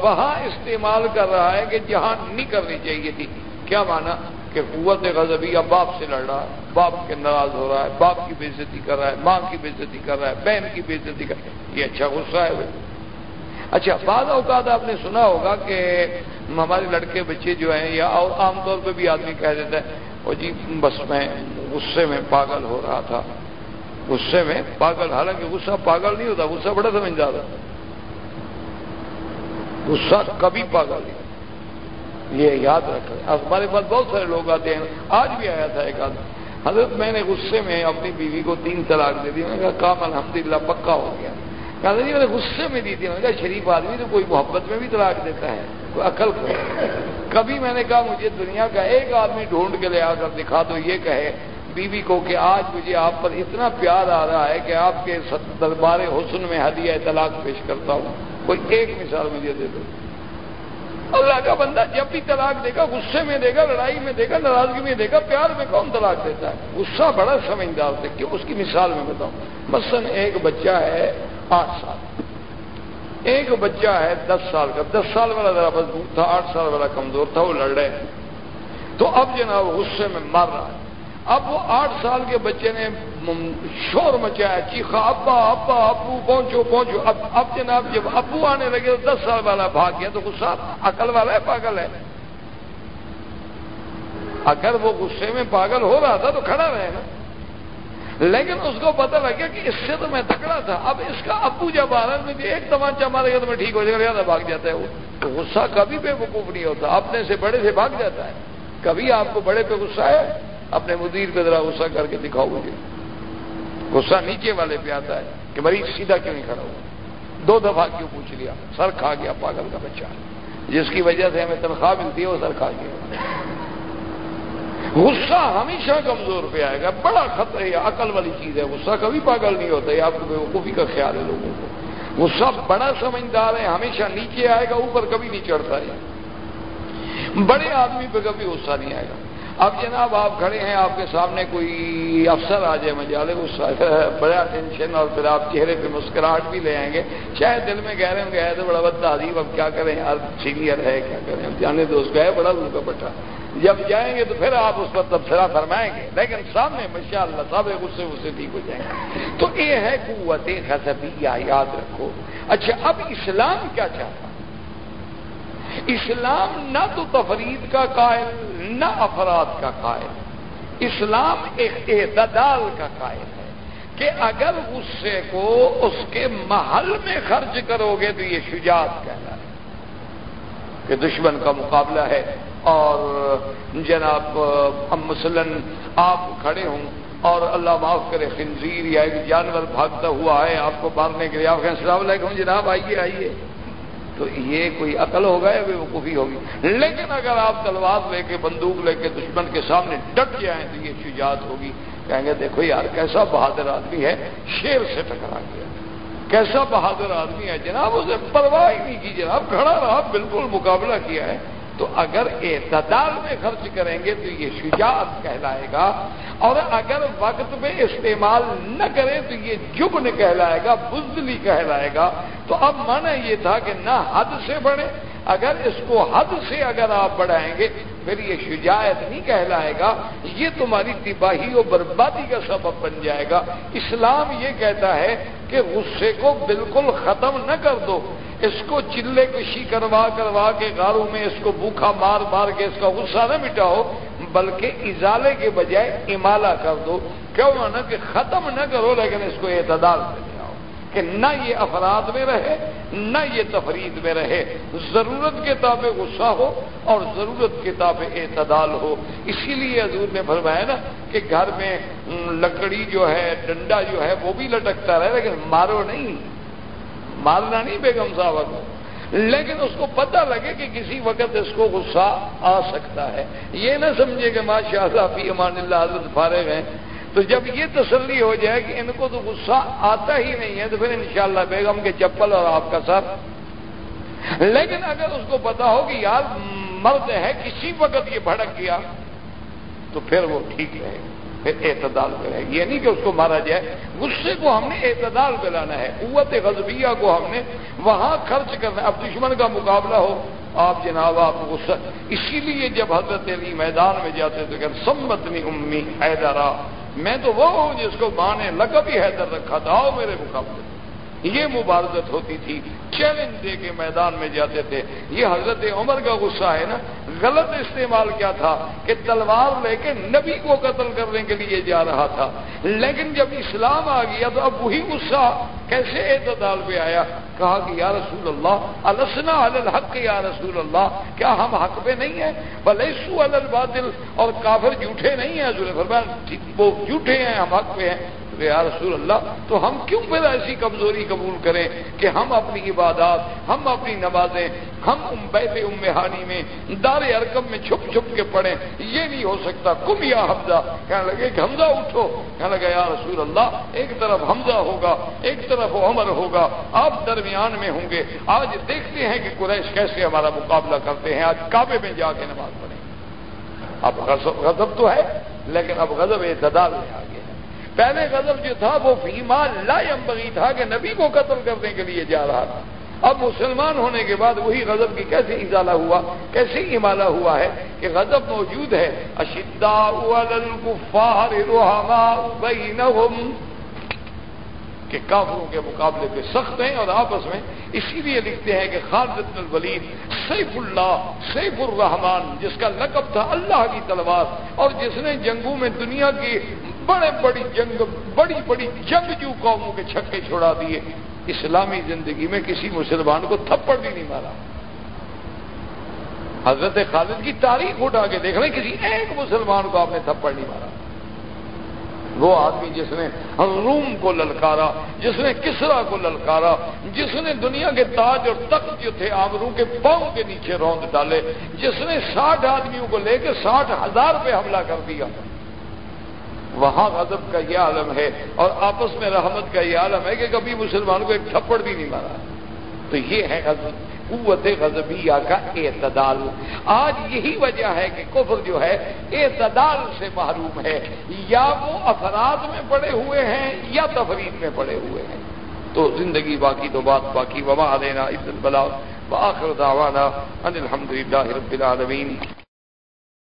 وہاں استعمال کر رہا ہے کہ جہاں نہیں کرنی چاہیے تھی۔ کیا مانا؟ کہ قوت غزبیہ باپ سے لڑ رہا ہے، باپ کے ناراض ہو رہا ہے، باپ کی بےزتی کر رہا ہے، ماں کی بےزتی کر رہا ہے، بہن کی بےزتی کر رہا ہے۔ یہ اچھا غصہ ہے بھائی۔ اچھا بعض اوقات آپ نے سنا ہوگا کہ ہمارے لڑکے بچے جو ہیں، یا عام طور پہ بھی آدمی کہہ دیتا ہے وہ جی بس میں غصے میں پاگل ہو رہا تھا۔ غصے میں پاگل، حالانکہ غصہ پاگل نہیں ہوتا، غصہ بڑا سمجھدار ہوتا غصہ کبھی پاگل نہیں۔ یہ یاد رکھ ہمارے پاس بہت سارے لوگ آتے ہیں۔ آج بھی آیا تھا ایک آدمی۔ حضرت، میں نے غصے میں اپنی بیوی کو تین طلاق دے دی۔ میں نے کہا، کام الحمد للہ پکا ہو گیا۔ کہا جی میں نے غصے میں دی تھی۔ میں نے کہا، شریف آدمی تو کوئی محبت میں بھی طلاق دیتا ہے، کوئی عقل کبھی میں نے کہا، مجھے دنیا کا ایک آدمی ڈھونڈ کے لے آ کر دکھا دو، یہ کہے بیوی کو کہ آج مجھے آپ پر اتنا پیار آ رہا ہے کہ آپ کے دربار حسن میں ہدیہ طلاق پیش کرتا ہوں۔ کوئی ایک مثال مجھے دے دو۔ اللہ کا بندہ جب بھی طلاق دے گا، غصے میں دے گا، لڑائی میں دے گا، ناراضگی میں دے گا، پیار میں کون طلاق دیتا ہے؟ غصہ بڑا سمجھدار سے، کہ اس کی مثال میں بتاؤں۔ مثلاً ایک بچہ ہے آٹھ سال۔ ایک بچہ ہے دس سال کا۔ دس سال والا ذرا مضبوط تھا، آٹھ سال والا کمزور تھا، وہ لڑ رہے۔ تو اب جناب غصے میں مر رہا ہے۔ اب وہ آٹھ سال کے بچے نے شور مچایا، چیخا، ابا ابا، ابو، پہنچو پہنچو۔ اب اب جناب، جب ابو آنے لگے تو دس سال والا بھاگ گیا تو غصہ، عقل والا ہے، پاگل ہے۔ اگر وہ غصے میں پاگل ہو رہا تھا تو کھڑا رہے نا لیکن اس کو پتہ لگ گیا کہ اس سے تو میں تکڑا تھا۔ اب اس کا ابو جب آ رہا ہے ایک تمانچہ مارے گا تو میں ٹھیک ہو جائے گا، زیادہ بھاگ جاتا ہے۔ وہ تو غصہ کبھی بے وقوف نہیں ہوتا، اپنے سے بڑے سے بھاگ جاتا ہے۔ کبھی آپ کو بڑے پہ غصہ ہے اپنے مدیر پہ ذرا غصہ کر کے دکھاؤ مجھے غصہ نیچے والے پہ آتا ہے کہ مریض سیدھا کیوں نہیں کھڑا ہوا؟ دو دفعہ کیوں پوچھ لیا؟ سر کھا گیا، پاگل کا بچہ۔ جس کی وجہ سے ہمیں تنخواہ ملتی ہے، وہ سر کھا گیا۔ غصہ ہمیشہ کمزور پہ آئے گا۔ بڑا خطرہ ہے عقل والی چیز ہے۔ غصہ کبھی پاگل نہیں ہوتا، یہ آپ کو بے کا خیال ہے لوگوں کو۔ غصہ بڑا سمجھدار ہے، ہمیشہ نیچے آئے گا، اوپر کبھی نہیں چڑھتا ہے۔ بڑے آدمی پہ کبھی غصہ نہیں آئے گا۔ اب جناب آپ کھڑے ہیں، آپ کے سامنے کوئی افسر آ جائے مجالے غصہ بڑا ٹینشن اور پھر آپ چہرے پہ مسکراہٹ بھی لے آئیں گے۔ شاید دل میں کہہ رہے ہوں گے تو بڑا بد عظیم اب کیا کریں؟ یار سینئر ہے، کیا کریں؟ اب جانے تو اس کا ہے، بڑا کا بٹا جب جائیں گے تو پھر آپ اس پر تبصرہ فرمائیں گے۔ لیکن سامنے ماشاء اللہ سب غصے غصے ٹھیک ہو جائیں گے۔ تو یہ ہے قوت خزبیہ یاد رکھو۔ اچھا اب اسلام کیا چاہتا اسلام نہ تو تفرید کا قائل، نہ افراد کا قائل۔ اسلام ایک اعتدال کا قائل ہے کہ اگر غصے کو اس کے محل میں خرچ کرو گے تو یہ شجاعت کہنا ہے کہ دشمن کا مقابلہ ہے اور جناب مثلاً آپ کھڑے ہوں اور اللہ معاف کرے، خنزیر یا ایک جانور بھاگتا ہوا ہے، آپ کو مارنے کے لیے آپ کہیں السلام علیکم جناب، آئیے آئیے۔ تو یہ کوئی عقل ہوگا یا بے وقوفی ہوگی؟ لیکن اگر آپ تلوار لے کے، بندوق لے کے، دشمن کے سامنے ڈٹ جائیں تو یہ شجاعت ہوگی۔ کہیں گے، دیکھو یار، کیسا بہادر آدمی ہے، شیر سے ٹکرا گیا۔ کیسا بہادر آدمی ہے جناب، اسے پرواہ ہی نہیں کی جناب، کھڑا رہا، بالکل مقابلہ کیا ہے۔ تو اگر اعتدال میں خرچ کریں گے تو یہ شجاعت کہلائے گا، اور اگر وقت میں استعمال نہ کریں تو یہ جبن کہلائے گا، بزدلی کہلائے گا۔ تو اب مانا یہ تھا کہ نہ حد سے بڑھے اگر اس کو حد سے اگر آپ بڑھائیں گے، پھر یہ شجاعت نہیں کہلائے گا۔ یہ تمہاری تباہی و بربادی کا سبب بن جائے گا۔ اسلام یہ کہتا ہے کہ غصے کو بالکل ختم نہ کر دو۔ اس کو چلے کشی کروا کروا کے گاروں میں اس کو بھوکھا مار مار کے اس کا غصہ نہ مٹاؤ، بلکہ ازالے کے بجائے امالا کر دو۔ کیوں نا کہ ختم نہ کرو، لیکن اس کو اعتدال میں لے آؤ کہ نہ یہ افراد میں رہے، نہ یہ تفرید میں رہے۔ ضرورت کے تابع غصہ ہو اور ضرورت کے تابع اعتدال ہو۔ اسی لیے حضور نے فرمایا نا کہ گھر میں لکڑی جو ہے، ڈنڈا جو ہے، وہ بھی لٹکتا رہے، لیکن مارو نہیں۔ مارنا نہیں بیگم صاحب کو لیکن اس کو پتہ لگے کہ کسی وقت اس کو غصہ آ سکتا ہے۔ یہ نہ سمجھے کہ ماشاء اللہ فی امان اللہ حضرت فارغ ہیں۔ تو جب یہ تسلی ہو جائے کہ ان کو تو غصہ آتا ہی نہیں ہے، تو پھر انشاءاللہ بیگم کے چپل اور آپ کا سر۔ لیکن اگر اس کو پتا ہو کہ یار مرد ہے، کسی وقت یہ بھڑک گیا، تو پھر وہ ٹھیک رہے گا۔ پھر اعتدال پہ رہے یہ نہیں کہ اس کو مارا جائے۔ غصے کو ہم نے اعتدال پہ لانا ہے۔ قوت غزبیہ کو ہم نے وہاں خرچ کرنا ہے۔ اب دشمن کا مقابلہ ہو۔ آپ جناب، آپ غصہ۔ اسی لیے جب حضرت علی میدان میں جاتے تو کہ سمتنی امی حیدرا میں تو وہ ہوں جس کو ماں نے لقب ہی حیدر رکھا تھا، آؤ میرے مقابلے۔ یہ مبارزت ہوتی تھی۔ چیلنج دے کے میدان میں جاتے تھے۔ یہ حضرت عمر کا غصہ ہے نا۔ غلط استعمال کیا تھا کہ تلوار لے کے نبی کو قتل کرنے کے لیے جا رہا تھا۔ لیکن جب اسلام آ گیا تو اب وہی غصہ کیسے اعتدال پہ آیا؟ کہا کہ یا رسول اللہ، السنا الحق یا رسول اللہ، کیا ہم حق پہ نہیں ہیں؟ بھلے سو البادل اور کافر جھوٹے نہیں ہیں؟ وہ جھوٹے ہیں، ہم حق پہ ہیں۔ یا رسول اللہ، تو ہم کیوں پھر ایسی کمزوری قبول کریں کہ ہم اپنی عبادات، ہم اپنی نمازیں، ہم بیت امہانی میں دار ارکم میں چھپ چھپ کے پڑھیں، یہ نہیں ہو سکتا۔ کم یا حمزہ۔ کہنے لگے کہ حمزہ اٹھو۔ کہنے لگا یا رسول اللہ، ایک طرف حمزہ ہوگا، ایک طرف عمر ہوگا۔ آپ درمیان میں ہوں گے۔ آج دیکھتے ہیں کہ قریش کیسے ہمارا مقابلہ کرتے ہیں۔ آج کعبے میں جا کے نماز پڑھیں۔ اب غضب تو ہے، لیکن اب غضب اعتدال میں آ گیا۔ پہلے غضب جو تھا وہ فیما لا یمبغی تھا کہ نبی کو قتل کرنے کے لیے جا رہا تھا۔ اب مسلمان ہونے کے بعد وہی غضب کی کیسے اضالہ ہوا؟ کیسے امالہ ہوا ہے کہ غضب موجود ہے۔ اشدا کہ کافروں کے مقابلے پہ سخت ہیں اور آپس میں اسی لیے لکھتے ہیں کہ خالد الولید سیف اللہ، سیف الرحمان جس کا لقب تھا اللہ کی تلوار اور جس نے جنگوں میں دنیا کی بڑے بڑی جنگ، بڑی بڑی جنگ جو قوموں کے چھکے چھوڑا دیے، اسلامی زندگی میں کسی مسلمان کو تھپڑ بھی نہیں مارا۔ حضرت خالد کی تاریخ اٹھا کے دیکھ رہے کسی ایک مسلمان کو آپ نے تھپڑ نہیں مارا۔ وہ آدمی جس نے روم کو للکارا، جس نے کسرا کو للکارا، جس نے دنیا کے تاج اور تخت جو تھے آمروں کے پاؤں کے نیچے روند ڈالے، جس نے ساٹھ آدمیوں کو لے کے ساٹھ ہزار پہ حملہ کر دیا۔ وہاں غضب کا یہ عالم ہے اور آپس میں رحمت کا یہ عالم ہے کہ کبھی مسلمان کو ایک تھپڑ بھی نہیں مارا۔ تو یہ ہے قوت غزبیہ کا اعتدال۔ آج یہی وجہ ہے کہ کفر جو ہے، اعتدال سے محروم ہے۔ یا وہ افراد میں پڑے ہوئے ہیں یا تفرید میں پڑے ہوئے ہیں۔ تو زندگی باقی تو بات باقی۔ وبا دینا عزت بلا بآخر دعوانا ان الحمد للہ رب العالمین۔